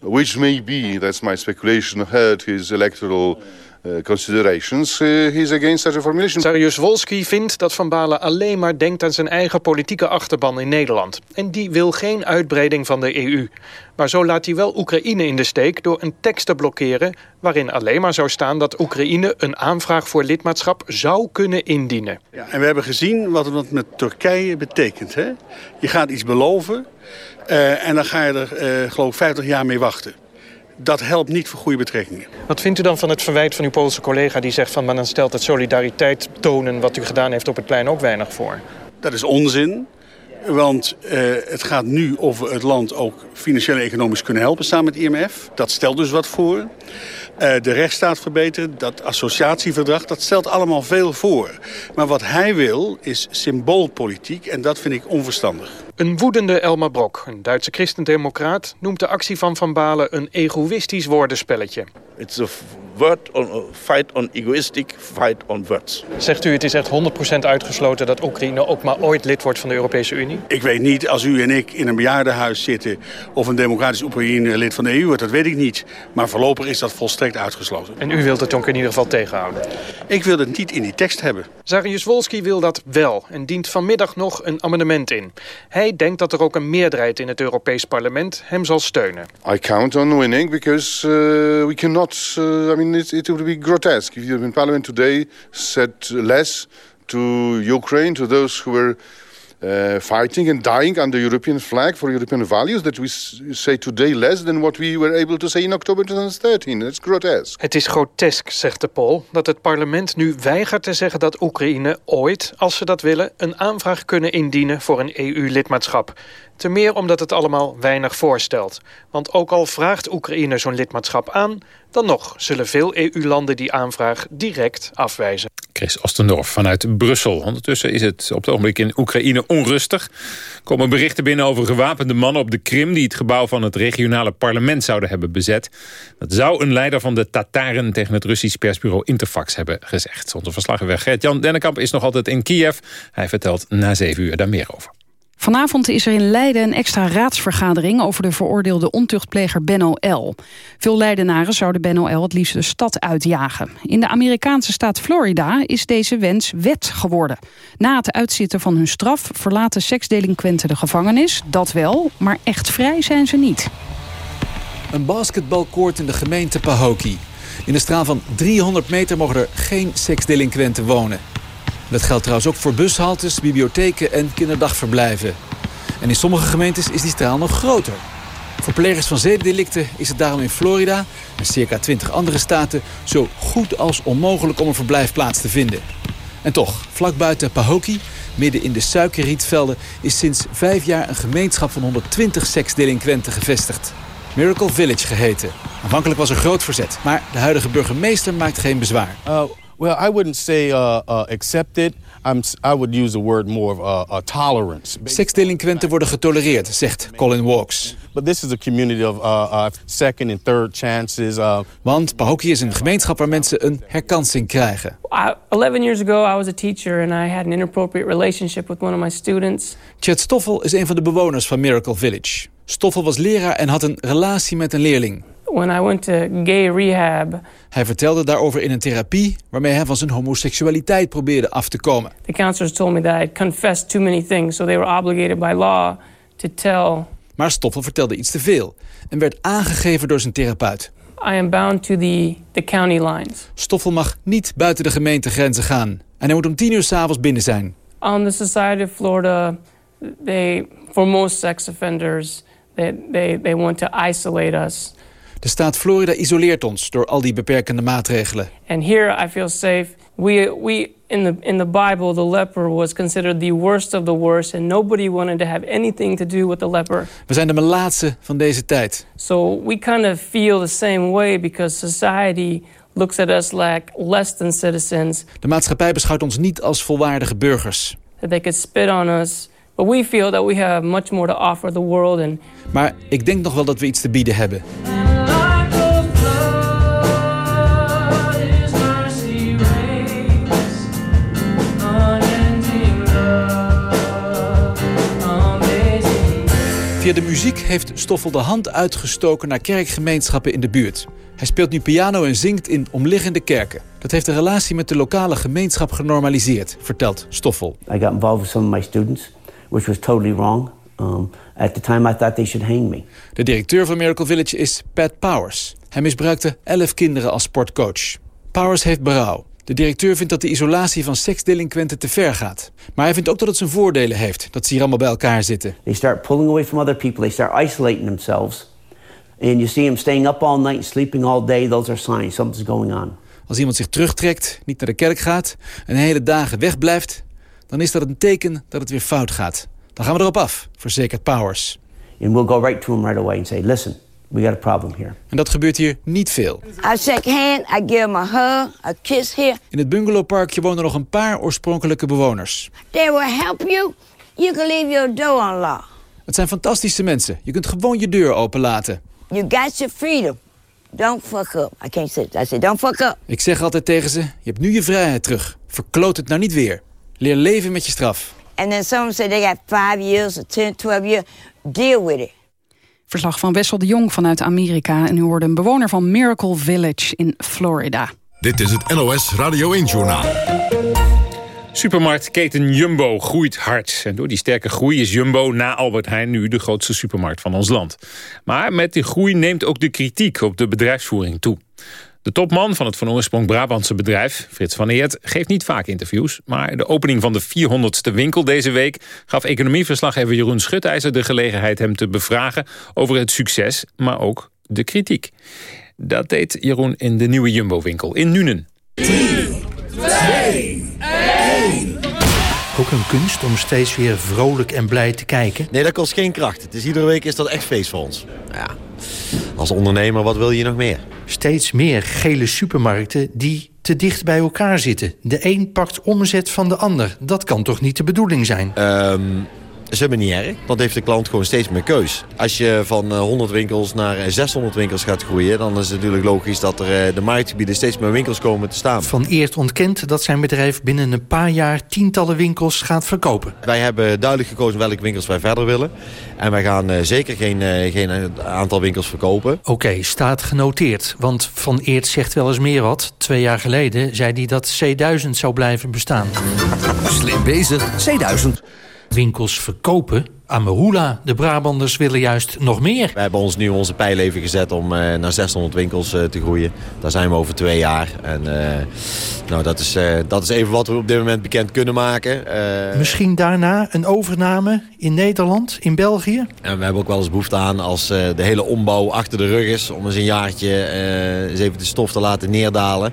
which may be, that's my speculation, hurt his electoral uh, considerations, uh, he's against such a formulation. Sarius Wolski vindt dat Van Balen alleen maar denkt aan zijn eigen politieke achterban in Nederland. En die wil geen uitbreiding van de EU. Maar zo laat hij wel Oekraïne in de steek door een tekst te blokkeren... waarin alleen maar zou staan dat Oekraïne een aanvraag voor lidmaatschap zou kunnen indienen. Ja, en we hebben gezien wat het met Turkije betekent. Hè? Je gaat iets beloven en dan ga je er uh, geloof ik 50 jaar mee wachten dat helpt niet voor goede betrekkingen. Wat vindt u dan van het verwijt van uw Poolse collega die zegt van... maar dan stelt het solidariteit tonen wat u gedaan heeft op het plein ook weinig voor? Dat is onzin. Want uh, het gaat nu of we het land ook financieel en economisch kunnen helpen samen met IMF. Dat stelt dus wat voor. Uh, de rechtsstaat verbeteren, dat associatieverdrag, dat stelt allemaal veel voor. Maar wat hij wil is symboolpolitiek en dat vind ik onverstandig. Een woedende Elmar Brok, een Duitse christendemocraat... noemt de actie van Van Balen een egoïstisch woordenspelletje. Word on, a fight on egoistic fight on words. Zegt u, het is echt 100% uitgesloten dat Oekraïne ook maar ooit lid wordt van de Europese Unie? Ik weet niet, als u en ik in een bejaardenhuis zitten... of een democratisch Oekraïne lid van de EU wordt, dat weet ik niet. Maar voorlopig is dat volstrekt uitgesloten. En u wilt het ook in ieder geval tegenhouden? Ik wil het niet in die tekst hebben. Zarius Wolski wil dat wel en dient vanmiddag nog een amendement in. Hij denkt dat er ook een meerderheid in het Europees Parlement hem zal steunen. I count on winning because uh, we cannot... Uh, I mean, it, it would be grotesque if the European Parliament today said less to Ukraine, to those who were uh, fighting and dying under European flag for European values, that we say today less than what we were able to say in October 2013. That's grotesque. Het is grotesk, zegt de Pool, dat het parlement nu weigert te zeggen dat Oekraïne ooit, als ze dat willen, een aanvraag kunnen indienen voor een EU-lidmaatschap. Ten meer omdat het allemaal weinig voorstelt. Want ook al vraagt Oekraïne zo'n lidmaatschap aan... dan nog zullen veel EU-landen die aanvraag direct afwijzen. Chris Ostendorf vanuit Brussel. Ondertussen is het op het ogenblik in Oekraïne onrustig. Er komen berichten binnen over gewapende mannen op de Krim... die het gebouw van het regionale parlement zouden hebben bezet. Dat zou een leider van de Tataren tegen het Russisch persbureau Interfax hebben gezegd. Onze verslaggever Gert-Jan Dennekamp is nog altijd in Kiev. Hij vertelt na zeven uur daar meer over. Vanavond is er in Leiden een extra raadsvergadering... over de veroordeelde ontuchtpleger Benno L. Veel Leidenaren zouden Benno L. het liefst de stad uitjagen. In de Amerikaanse staat Florida is deze wens wet geworden. Na het uitzitten van hun straf verlaten seksdelinquenten de gevangenis. Dat wel, maar echt vrij zijn ze niet. Een basketbalkoord in de gemeente Pahokee. In een straal van 300 meter mogen er geen seksdelinquenten wonen. Dat geldt trouwens ook voor bushaltes, bibliotheken en kinderdagverblijven. En in sommige gemeentes is die straal nog groter. Voor plegers van zedendelicten is het daarom in Florida en circa 20 andere staten zo goed als onmogelijk om een verblijfplaats te vinden. En toch, vlak buiten Pahokee, midden in de suikerrietvelden, is sinds vijf jaar een gemeenschap van 120 seksdelinquenten gevestigd. Miracle Village geheten. Aanvankelijk was er groot verzet, maar de huidige burgemeester maakt geen bezwaar. Uh, well, I wouldn't say uh, uh, accepted. I'm, I would use the word more of uh, tolerance. Seksdelinquenten worden getolereerd, zegt Colin Walks. But this is a community of uh, uh, second and third chances. Uh, Want Pahokee is een gemeenschap waar mensen een herkansing krijgen. I, 11 years ago, I was a teacher and I had an inappropriate relationship with one of my students. Chet Stoffel is een van de bewoners van Miracle Village. Stoffel was leraar en had een relatie met een leerling. When I went to gay rehab, Hij vertelde daarover in een therapie waarmee hij van zijn homoseksualiteit probeerde af te komen. the counselors told me that I'd confessed too many things, so they were obligated by law to tell. Maar Stoffel vertelde iets te veel en werd aangegeven door zijn therapeut. I am bound to the, the county lines. Stoffel mag niet buiten de gemeentegrenzen gaan. En hij moet om tien uur s'avonds binnen zijn. On the Society of Florida, they, for most sex offenders, they, they, they want to isolate us. De staat Florida isoleert ons door al die beperkende maatregelen. And here I feel safe. We, we in the in the Bible, the leper was considered the worst of the worst, and nobody wanted to have anything to do with the leper. We zijn de melaatse van deze tijd. So we kind of feel the same way because society looks at us like less than citizens. De maatschappij beschouwt ons niet als volwaardige burgers. That they could spit on us, but we feel that we have much more to offer the world. And Maar ik denk nog wel dat we iets te bieden hebben. Via de muziek heeft Stoffel de hand uitgestoken naar kerkgemeenschappen in de buurt. Hij speelt nu piano en zingt in omliggende kerken. Dat heeft de relatie met de lokale gemeenschap genormaliseerd, vertelt Stoffel. I got involved with some of my students, which was totally wrong. Um, at the time, I thought they should hang me. De directeur van Miracle Village is Pat Powers. Hij misbruikte 11 kinderen als sportcoach. Powers heeft berouw. De directeur vindt dat de isolatie van seksdelinquenten te ver gaat. Maar hij vindt ook dat het zijn voordelen heeft, dat ze hier allemaal bij elkaar zitten. They start pulling away from other people. They start isolating themselves. And you see them staying up all night, sleeping all day. Those are signs something's going on. Als iemand zich terugtrekt, niet naar de kerk gaat... en hele dagen wegblijft, dan is dat een teken dat het weer fout gaat. Dan gaan we erop af, verzekert Powers. And we'll go right to them right away and say, listen, we got a problem here. En dat gebeurt hier niet veel. I shake hand, I give him a hug, a kiss here. In het bungalowparkje wonen nog een paar oorspronkelijke bewoners. They will help you. You can leave your door unlocked. Het zijn fantastische mensen. Je kunt gewoon je deur openlaten. You got your freedom. Don't fuck up. I can't say it. I say, don't fuck up. Ik zeg altijd tegen ze, je hebt nu je vrijheid terug. Verkloot het nou niet weer. Leer leven met je straf. And then some say they got five years or 10, 12 years. Deal with it. Verslag van Wessel de Jong vanuit Amerika. En u hoorde een bewoner van Miracle Village in Florida. Dit is het NOS Radio 1-journaal. Supermarktketen Jumbo groeit hard. En door die sterke groei is Jumbo na Albert Heijn nu de grootste supermarkt van ons land. Maar met die groei neemt ook de kritiek op de bedrijfsvoering toe. De topman van het van oorsprong Brabantse bedrijf, Frits van Eert, geeft niet vaak interviews. Maar de opening van de 400ste winkel deze week gaf economieverslaggever Jeroen Schutijzer de gelegenheid hem te bevragen over het succes, maar ook de kritiek. Dat deed Jeroen in de nieuwe Jumbo-winkel in Nuenen. Ook een kunst om steeds weer vrolijk en blij te kijken. Nee, dat kost geen kracht. Het is iedere week is dat echt feest voor ons. Ja. Als ondernemer, wat wil je nog meer? Steeds meer gele supermarkten die te dicht bij elkaar zitten. De een pakt omzet van de ander. Dat kan toch niet de bedoeling zijn? Ehm is helemaal niet erg. Dan heeft de klant gewoon steeds meer keus. Als je van eh, 100 winkels naar eh, 600 winkels gaat groeien... dan is het natuurlijk logisch dat er eh, de marktgebieden steeds meer winkels komen te staan. Van Eert ontkent dat zijn bedrijf binnen een paar jaar tientallen winkels gaat verkopen. Wij hebben duidelijk gekozen welke winkels wij verder willen. En wij gaan eh, zeker geen, eh, geen aantal winkels verkopen. Oké, staat genoteerd. Want Van Eert zegt wel eens meer wat. Twee jaar geleden zei hij dat C1000 zou blijven bestaan. Slim bezig, C1000. Winkels verkopen? Amarula, de Brabanders willen juist nog meer. We hebben ons nu onze pijl even gezet om eh, naar 600 winkels eh, te groeien. Daar zijn we over twee jaar. En eh, nou, dat, is, dat is even wat we op dit moment bekend kunnen maken. Misschien daarna een overname in Nederland, in België? En we hebben ook wel eens behoefte aan als de hele ombouw achter de rug is... om eens een jaartje eens even de stof te laten neerdalen.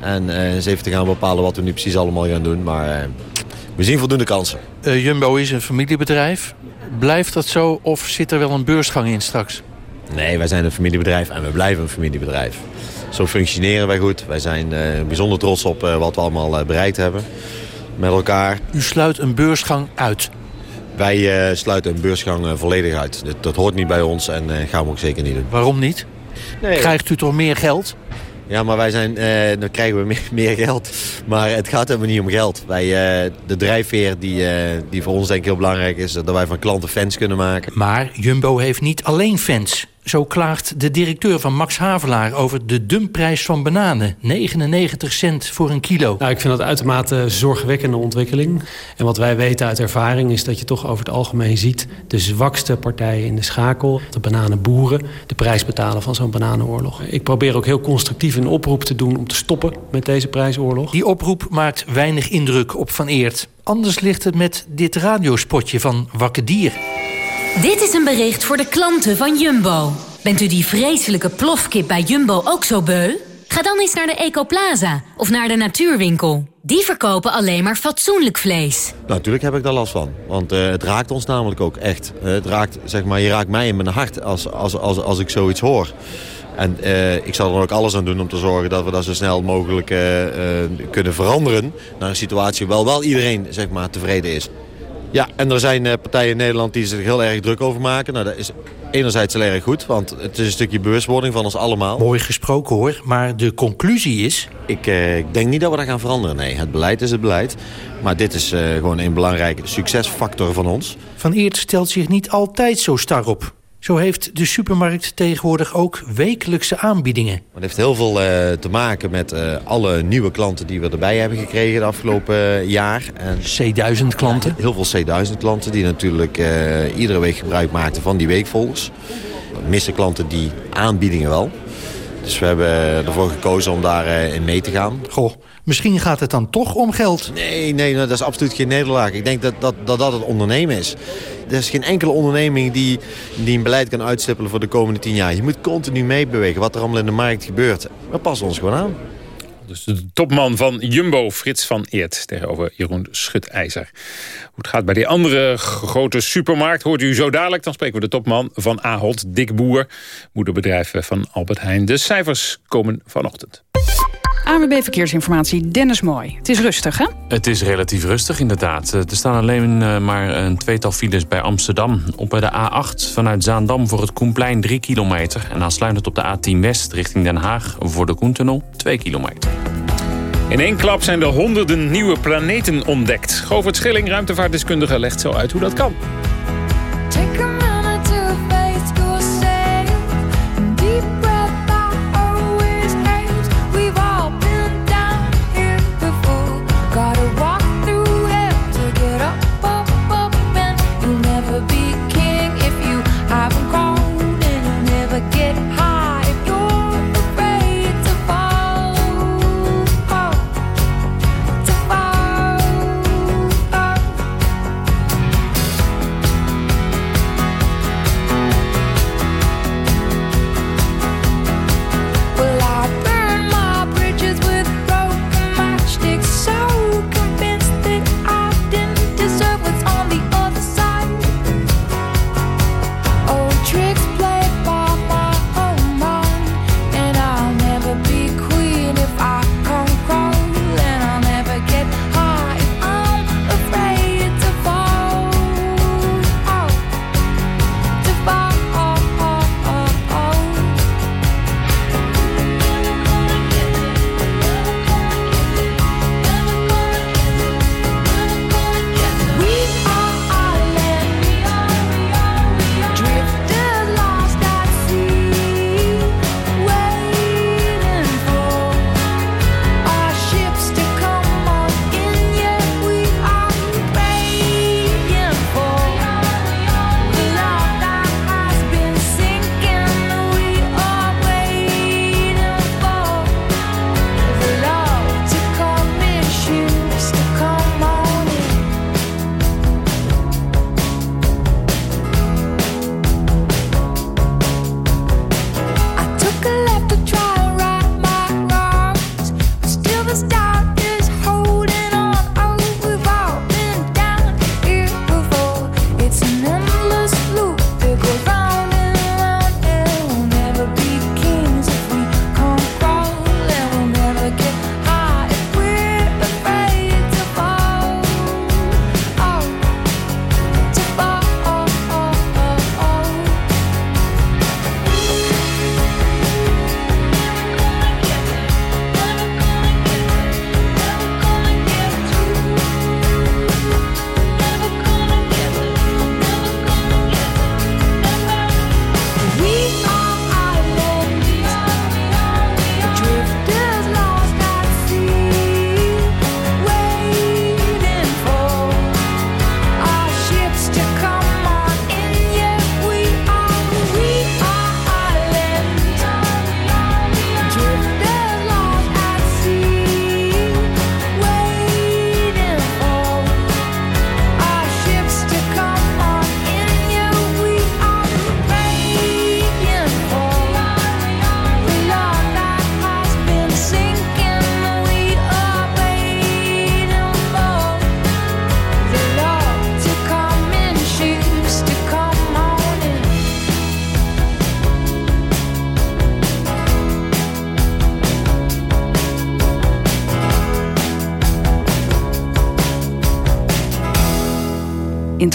En eens even te gaan bepalen wat we nu precies allemaal gaan doen. Maar we zien voldoende kansen. Eh, Jumbo is een familiebedrijf. Blijft dat zo of zit er wel een beursgang in straks? Nee, wij zijn een familiebedrijf en we blijven een familiebedrijf. Zo functioneren wij goed. Wij zijn eh, bijzonder trots op eh, wat we allemaal bereikt hebben met elkaar. U sluit een beursgang uit. Wij eh, sluiten een beursgang volledig uit. Dat, dat hoort niet bij ons en eh, gaan we ook zeker niet doen. Waarom niet? Nee. Krijgt u toch meer geld? Ja, maar wij zijn, eh, dan krijgen we [LAUGHS] meer, geld. Maar het gaat helemaal niet om geld. Wij, eh, de drijfveer die, eh, die voor ons denk ik heel belangrijk is... dat wij van klanten fans kunnen maken. Maar Jumbo heeft niet alleen fans. Zo klaagt de directeur van Max Havelaar over de dumpprijs van bananen. 99 cent voor een kilo. Nou, ik vind dat uitermate zorgwekkende ontwikkeling. En wat wij weten uit ervaring is dat je toch over het algemeen ziet... de zwakste partijen in de schakel, de bananenboeren... de prijs betalen van zo'n bananenoorlog. Ik probeer ook heel constructief een oproep te doen om te stoppen met deze prijsoorlog. Die oproep maakt weinig indruk op Van Eert. Anders ligt het met dit radiospotje van Wakke Dier. Dit is een bericht voor de klanten van Jumbo. Bent u die vreselijke plofkip bij Jumbo ook zo beu? Ga dan eens naar de Ecoplaza of naar de Natuurwinkel. Die verkopen alleen maar fatsoenlijk vlees. Natuurlijk heb ik daar last van. Want uh, het raakt ons namelijk ook echt. Uh, het raakt, zeg maar, je raakt mij in mijn hart als, als, als, als ik zoiets hoor. En uh, ik zal er ook alles aan doen om te zorgen dat we dat zo snel mogelijk kunnen veranderen. Naar een situatie waar wel iedereen zeg maar, tevreden is. Ja, en er zijn partijen in Nederland die zich heel erg druk over maken. Nou, dat is enerzijds heel erg goed, want het is een stukje bewustwording van ons allemaal. Mooi gesproken hoor, maar de conclusie is... Ik, eh, ik denk niet dat we dat gaan veranderen. Nee, het beleid is het beleid. Maar dit is uh, gewoon een belangrijke succesfactor van ons. Van Eert stelt zich niet altijd zo star op. Zo heeft de supermarkt tegenwoordig ook wekelijkse aanbiedingen. Het heeft heel veel uh, te maken met uh, alle nieuwe klanten die we erbij hebben gekregen de afgelopen uh, jaar. En C1000 klanten? Ja, heel veel C1000 klanten die natuurlijk iedere week gebruik maakten van die weekvolgers. Missen klanten die aanbiedingen wel. Dus we hebben ervoor gekozen om daarin mee te gaan. Goh, misschien gaat het dan toch om geld? Nee, nee dat is absoluut geen nederlaag. Ik denk dat dat, dat, dat het ondernemen is. Er is geen enkele onderneming die, die een beleid kan uitstippelen voor de komende tien jaar. Je moet continu meebewegen wat er allemaal in de markt gebeurt. We passen ons gewoon aan. Dus de topman van Jumbo, Frits van Eert, tegenover Jeroen Schutijzer. Hoe het gaat bij die andere grote supermarkt hoort u zo dadelijk. Dan spreken we de topman van Ahold, Dick Boer, moederbedrijf van Albert Heijn. De cijfers komen vanochtend. AMB Verkeersinformatie, Dennis Mooi. Het is rustig, hè? Het is relatief rustig, inderdaad. Er staan alleen uh, maar een tweetal files bij Amsterdam. Op de A8 vanuit Zaandam voor het Koenplein 3 kilometer. En aansluitend op de A10 West richting Den Haag voor de Koentunnel 2 kilometer. In één klap zijn er honderden nieuwe planeten ontdekt. Govert Schilling, ruimtevaartdeskundige, legt zo uit hoe dat kan.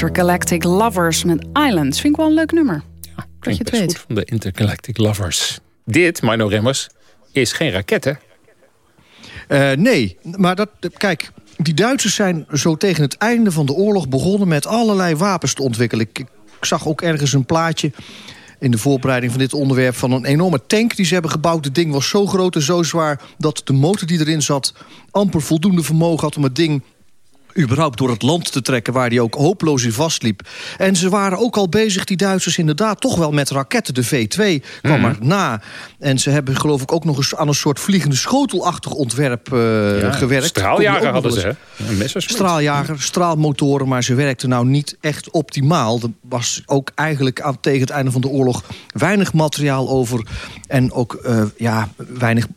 Intergalactic Lovers met Islands. Vind ik wel een leuk nummer. Ja, dat je het weet. Goed van de Intergalactic Lovers. Dit, Mino Remmers, is geen raket, hè? Uh, nee, maar dat, kijk, die Duitsers zijn zo tegen het einde van de oorlog begonnen... met allerlei wapens te ontwikkelen. Ik, ik zag ook ergens een plaatje in de voorbereiding van dit onderwerp... van een enorme tank die ze hebben gebouwd. Het ding was zo groot en zo zwaar dat de motor die erin zat... amper voldoende vermogen had om het ding überhaupt door het land te trekken... waar hij ook hopeloos in vastliep. En ze waren ook al bezig, die Duitsers inderdaad... toch wel met raketten. De V2 kwam mm. er na. En ze hebben geloof ik ook nog eens aan een soort vliegende schotelachtig ontwerp uh, gewerkt. Straaljager hadden ze, hè? Straaljager, straalmotoren, maar ze werkten nou niet echt optimaal. Er was ook eigenlijk aan, tegen het einde van de oorlog weinig materiaal over. En ook uh, ja, weinig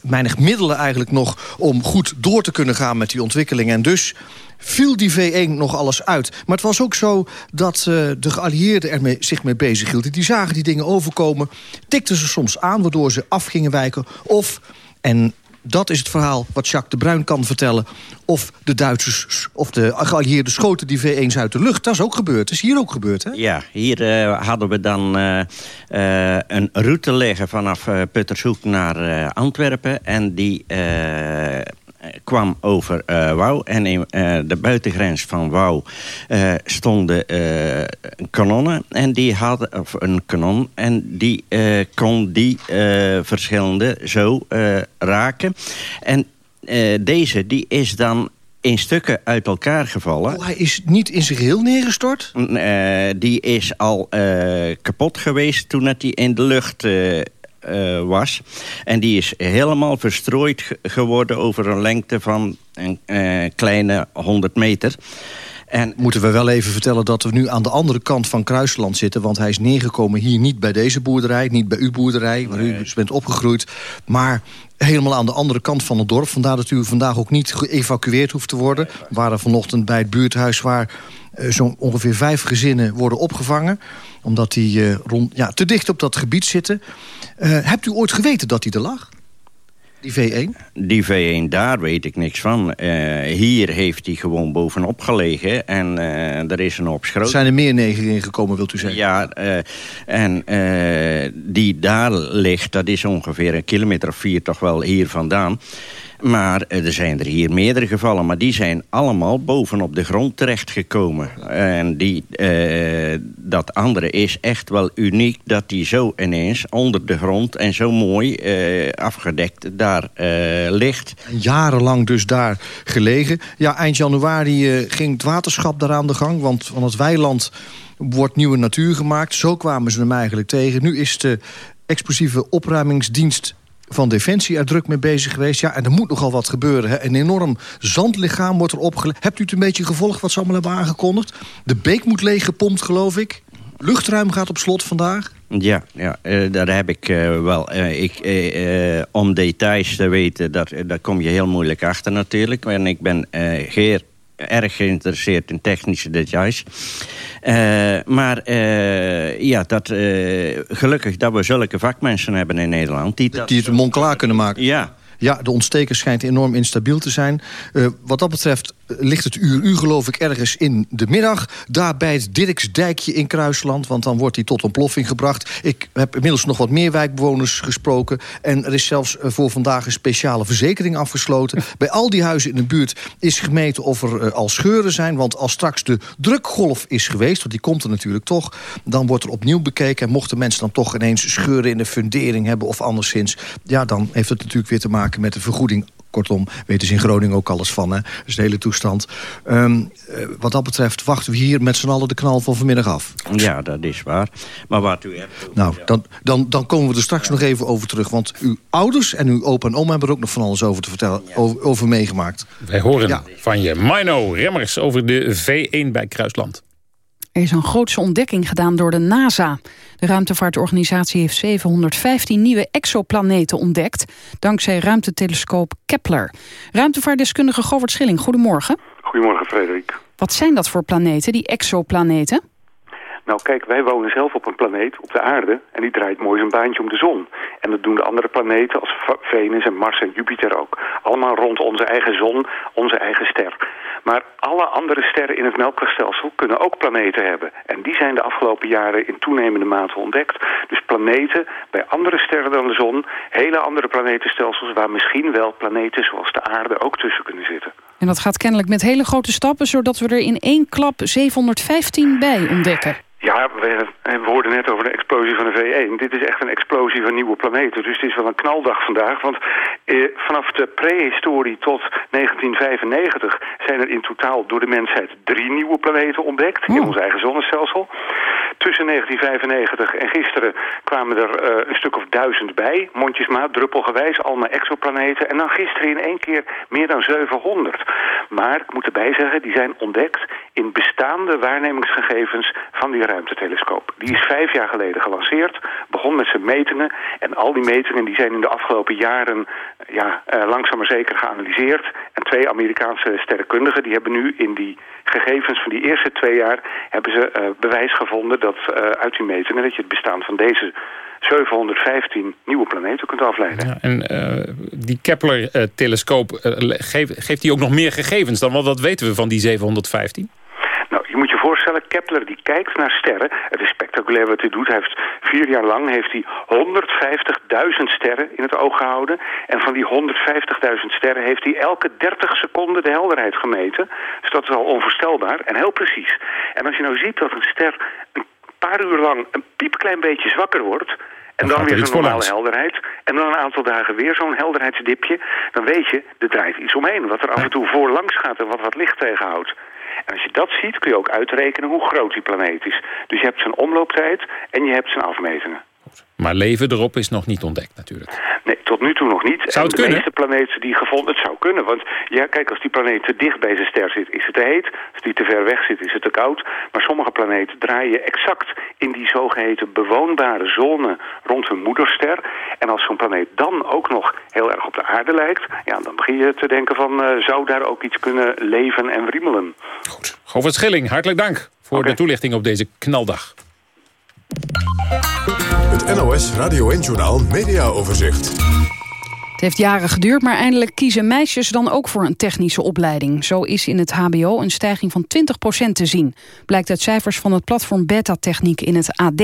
weinig middelen eigenlijk nog om goed door te kunnen gaan met die ontwikkeling. En dus viel die V1 nog alles uit. Maar het was ook zo dat uh, de geallieerden er zich mee bezig hielden. Die zagen die dingen overkomen, tikten ze soms aan... waardoor ze af gingen wijken of... En dat is het verhaal wat Jacques de Bruin kan vertellen. Of de Duitsers of de geallieerden schoten die V1's uit de lucht. Dat is ook gebeurd. Dat is hier ook gebeurd, hè? Ja, hier uh, hadden we dan uh, uh, een route liggen vanaf Puttershoek naar Antwerpen. En die kwam over uh, Wouw. En in uh, de buitengrens van Wouw uh, stonden kanonnen. En die hadden, of een kanon. En die kon die verschillende zo raken. En deze die is dan in stukken uit elkaar gevallen. Oh, hij is niet in zijn geheel neergestort? die is al kapot geweest toen het die in de lucht was. En die is helemaal verstrooid geworden over een lengte van een uh, kleine 100 meter. En moeten we wel even vertellen dat we nu aan de andere kant van Kruisland zitten. Want hij is neergekomen hier niet bij deze boerderij, niet bij uw boerderij, waar u dus bent opgegroeid. Maar helemaal aan de andere kant van het dorp. Vandaar dat u vandaag ook niet geëvacueerd hoeft te worden. We waren vanochtend bij het buurthuis waar zo'n ongeveer vijf gezinnen worden opgevangen. Omdat die uh, rond, ja, te dicht op dat gebied zitten. Uh, hebt u ooit geweten dat hij er lag? Die V1? Die V1, daar weet ik niks van. Uh, hier heeft hij gewoon bovenop gelegen en uh, er is een hoop schroot. Zijn er meer negen ingekomen, wilt u zeggen? Ja, uh, en die daar ligt, dat is ongeveer een kilometer of vier toch wel hier vandaan. Maar eh, er zijn er hier meerdere gevallen. Maar die zijn allemaal bovenop de grond terechtgekomen. En die, uh, dat andere is echt wel uniek. Dat die zo ineens onder de grond en zo mooi uh, afgedekt daar ligt. Jarenlang dus daar gelegen. Ja, eind januari ging het waterschap daar aan de gang. Want van het weiland wordt nieuwe natuur gemaakt. Zo kwamen ze hem eigenlijk tegen. Nu is de explosieve opruimingsdienst van Defensie er druk mee bezig geweest. Ja, en er moet nogal wat gebeuren. Hè. Een enorm zandlichaam wordt er opgelegd. Hebt u het een beetje gevolgd wat ze allemaal hebben aangekondigd? De beek moet leeggepompt, geloof ik. Luchtruim gaat op slot vandaag. Ja, ja uh, daar heb ik uh, wel. Uh, ik, om details te weten, daar, daar kom je heel moeilijk achter natuurlijk. En ik ben geer erg geïnteresseerd in technische details. Uh, maar uh, ja, dat, uh, gelukkig dat we zulke vakmensen hebben in Nederland. Die, die het mond klaar kunnen maken. Ja, ja, de ontsteker schijnt enorm instabiel te zijn. Wat dat betreft ligt het uur u geloof ik ergens in de middag. Daar bij het Dirksdijkje in Kruisland. Want dan wordt hij tot ontploffing gebracht. Ik heb inmiddels nog wat meer wijkbewoners gesproken. En er is zelfs eh, voor vandaag een speciale verzekering afgesloten. [LAUGHS] bij al die huizen in de buurt is gemeten of er uh, al scheuren zijn. Want als straks de drukgolf is geweest, want die komt er natuurlijk toch... dan wordt er opnieuw bekeken. En mochten mensen dan toch ineens scheuren in de fundering hebben... of anderszins, ja, dan heeft het natuurlijk weer te maken met de vergoeding Kortom, weten ze in Groningen ook alles van. Hè? Dus de hele toestand. Um, wat dat betreft wachten we hier met z'n allen de knal van vanmiddag af. Ja, dat is waar. Maar wat u hebt... Nou, dan, dan, dan komen we er straks nog even over terug. Want uw ouders en uw opa en oma hebben er ook nog van alles over te vertellen. Over, over meegemaakt. Wij horen van je. Mino Remmers over de V1 bij Kruisland. Er is een grootse ontdekking gedaan door de NASA. De ruimtevaartorganisatie heeft 715 nieuwe exoplaneten ontdekt... dankzij ruimtetelescoop Kepler. Ruimtevaartdeskundige Govert Schilling, goedemorgen. Goedemorgen, Frederik. Wat zijn dat voor planeten, die exoplaneten? Nou kijk, wij wonen zelf op een planeet, op de aarde, en die draait mooi zijn baantje om de zon. En dat doen de andere planeten als Venus en Mars en Jupiter ook. Allemaal rond onze eigen zon, onze eigen ster. Maar alle andere sterren in het melkwegstelsel kunnen ook planeten hebben. En die zijn de afgelopen jaren in toenemende mate ontdekt. Dus planeten bij andere sterren dan de zon, hele andere planetenstelsels... waar misschien wel planeten zoals de aarde ook tussen kunnen zitten. En dat gaat kennelijk met hele grote stappen... zodat we er in één klap 715 bij ontdekken. Ja, we, we hoorden net over de explosie van de V1. Dit is echt een explosie van nieuwe planeten. Dus het is wel een knaldag vandaag. Want eh, vanaf de prehistorie tot 1995 zijn er in totaal door de mensheid drie nieuwe planeten ontdekt. In ons eigen zonnestelsel. Tussen 1995 en gisteren kwamen er uh, een stuk of duizend bij. Mondjesmaat, druppelgewijs, allemaal exoplaneten. En dan gisteren in één keer meer dan 700. Maar ik moet erbij zeggen, die zijn ontdekt in bestaande waarnemingsgegevens van die ruimtetelescoop. Die is vijf jaar geleden gelanceerd, begon met zijn metingen. En al die metingen die zijn in de afgelopen jaren ja, uh, langzaam maar zeker geanalyseerd. En twee Amerikaanse sterrenkundigen die hebben nu in die gegevens van die eerste twee jaar... hebben ze uh, bewijs gevonden dat uh, uit die metingen... dat je het bestaan van deze 715 nieuwe planeten kunt afleiden. Ja, en die Kepler-telescoop, geeft, geeft die ook nog meer gegevens dan? Want wat weten we van die 715? Nou, je moet je voorstellen, Kepler die kijkt naar sterren. Het is spectaculair wat hij doet. Hij heeft vier jaar lang heeft hij 150.000 sterren in het oog gehouden. En van die 150.000 sterren heeft hij elke 30 seconden de helderheid gemeten. Dus dat is al onvoorstelbaar en heel precies. En als je nou ziet dat een ster een paar uur lang een piepklein beetje zwakker wordt... En dan, dan weer zo'n normale helderheid. En dan een aantal dagen weer zo'n helderheidsdipje. Dan weet je, er draait iets omheen. Wat er af en toe voorlangs gaat en wat wat licht tegenhoudt. En als je dat ziet, kun je ook uitrekenen hoe groot die planeet is. Dus je hebt zijn omlooptijd en je hebt zijn afmetingen. Maar leven erop is nog niet ontdekt natuurlijk. Nee, tot nu toe nog niet. Zou het en de kunnen? meeste planeten die gevonden... Het zou kunnen, want ja, kijk, als die planeet te dicht bij zijn ster zit... is het te heet. Als die te ver weg zit, is het te koud. Maar sommige planeten draaien exact in die zogeheten bewoonbare zone... rond hun moederster. En als zo'n planeet dan ook nog heel erg op de aarde lijkt... ja, dan begin je te denken van... Uh, zou daar ook iets kunnen leven en wriemelen? Goed. Govert Schilling, hartelijk dank voor okay. de toelichting op deze knaldag. Het NOS Radio 1-journaal Mediaoverzicht. Het heeft jaren geduurd, maar eindelijk kiezen meisjes dan ook voor een technische opleiding. Zo is in het hbo een stijging van 20% te zien. Blijkt uit cijfers van het platform Beta Techniek in het AD.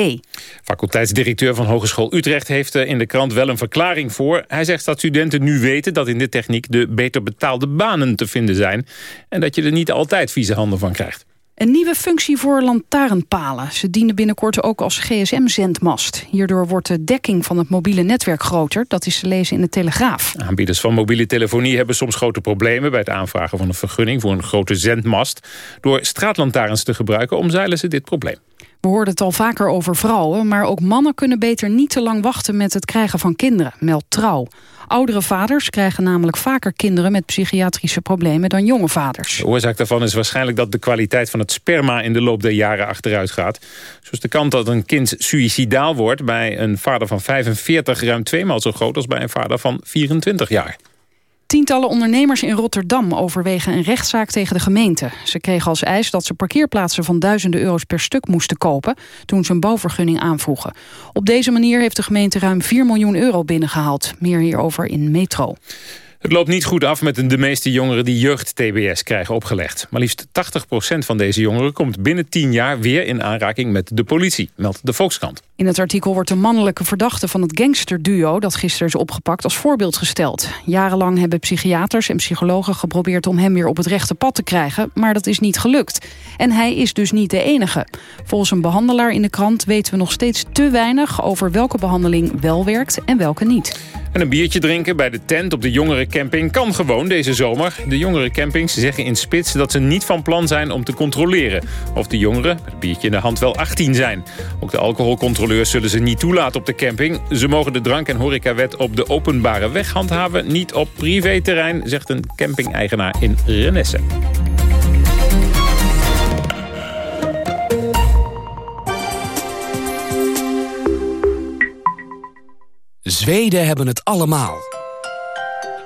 Faculteitsdirecteur van Hogeschool Utrecht heeft in de krant wel een verklaring voor. Hij zegt dat studenten nu weten dat in de techniek de beter betaalde banen te vinden zijn. En dat je er niet altijd vieze handen van krijgt. Een nieuwe functie voor lantaarnpalen. Ze dienen binnenkort ook als gsm-zendmast. Hierdoor wordt de dekking van het mobiele netwerk groter. Dat is te lezen in de Telegraaf. Aanbieders van mobiele telefonie hebben soms grote problemen... bij het aanvragen van een vergunning voor een grote zendmast. Door straatlantaarns te gebruiken omzeilen ze dit probleem. We hoorden het al vaker over vrouwen, maar ook mannen kunnen beter niet te lang wachten met het krijgen van kinderen, meldt Trouw. Oudere vaders krijgen namelijk vaker kinderen met psychiatrische problemen dan jonge vaders. De oorzaak daarvan is waarschijnlijk dat de kwaliteit van het sperma in de loop der jaren achteruit gaat. Zo is de kans dat een kind suïcidaal wordt bij een vader van 45 ruim tweemaal zo groot als bij een vader van 24 jaar. Tientallen ondernemers in Rotterdam overwegen een rechtszaak tegen de gemeente. Ze kregen als eis dat ze parkeerplaatsen van duizenden euro's per stuk moesten kopen... toen ze een bouwvergunning aanvroegen. Op deze manier heeft de gemeente ruim 4 miljoen euro binnengehaald. Meer hierover in Metro. Het loopt niet goed af met de meeste jongeren die jeugd-TBS krijgen opgelegd. Maar liefst 80% van deze jongeren komt binnen 10 jaar weer in aanraking met de politie, meldt de Volkskrant. In het artikel wordt de mannelijke verdachte van het gangsterduo... dat gisteren is opgepakt als voorbeeld gesteld. Jarenlang hebben psychiaters en psychologen geprobeerd om hem weer op het rechte pad te krijgen... maar dat is niet gelukt. En hij is dus niet de enige. Volgens een behandelaar in de krant weten we nog steeds te weinig... over welke behandeling wel werkt en welke niet. En een biertje drinken bij de tent op de jongerencamping kan gewoon deze zomer. De jongerencampings zeggen in Spits dat ze niet van plan zijn om te controleren... of de jongeren, met het biertje in de hand, wel 18 zijn. Ook de alcoholcontroleurs zullen ze niet toelaten op de camping. Ze mogen de drank- en horecawet op de openbare weg handhaven... niet op privéterrein, zegt een camping-eigenaar in Renesse. Zweden hebben het allemaal.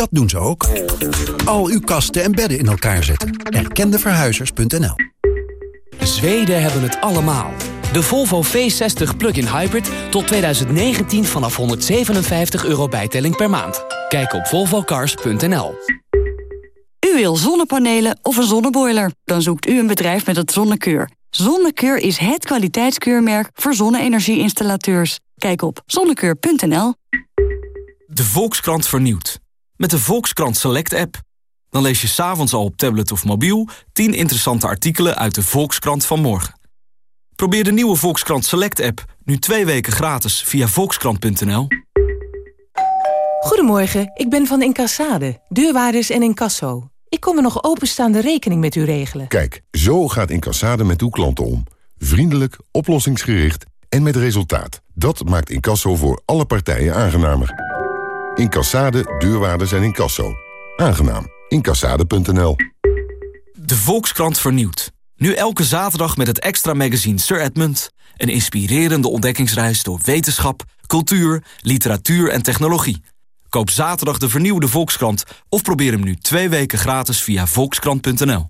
Dat doen ze ook. Al uw kasten en bedden in elkaar zetten. Erkendeverhuizers.nl Zweden hebben het allemaal. De Volvo V60 Plug-in Hybrid tot 2019 vanaf 157 euro bijtelling per maand. Kijk op volvocars.nl. U wil zonnepanelen of een zonneboiler? Dan zoekt u een bedrijf met het Zonnekeur. Zonnekeur is het kwaliteitskeurmerk voor zonne-energie-installateurs. Kijk op zonnekeur.nl. De Volkskrant vernieuwt. Met de Volkskrant Select app. Dan lees je s'avonds al op tablet of mobiel 10 interessante artikelen uit de Volkskrant van morgen. Probeer de nieuwe Volkskrant Select app nu twee weken gratis via volkskrant.nl. Goedemorgen, ik ben van Incassade, deurwaarders en incasso. Ik kom een nog openstaande rekening met u regelen. Kijk, zo gaat Incassade met uw klanten om. Vriendelijk, oplossingsgericht en met resultaat. Dat maakt Incasso voor alle partijen aangenamer. Incassade, deurwaarders en incasso. Aangenaam. Incassade.nl De Volkskrant vernieuwt. Nu elke zaterdag met het extra magazine Sir Edmund. Een inspirerende ontdekkingsreis door wetenschap, cultuur, literatuur en technologie. Koop zaterdag de vernieuwde Volkskrant of probeer hem nu twee weken gratis via volkskrant.nl.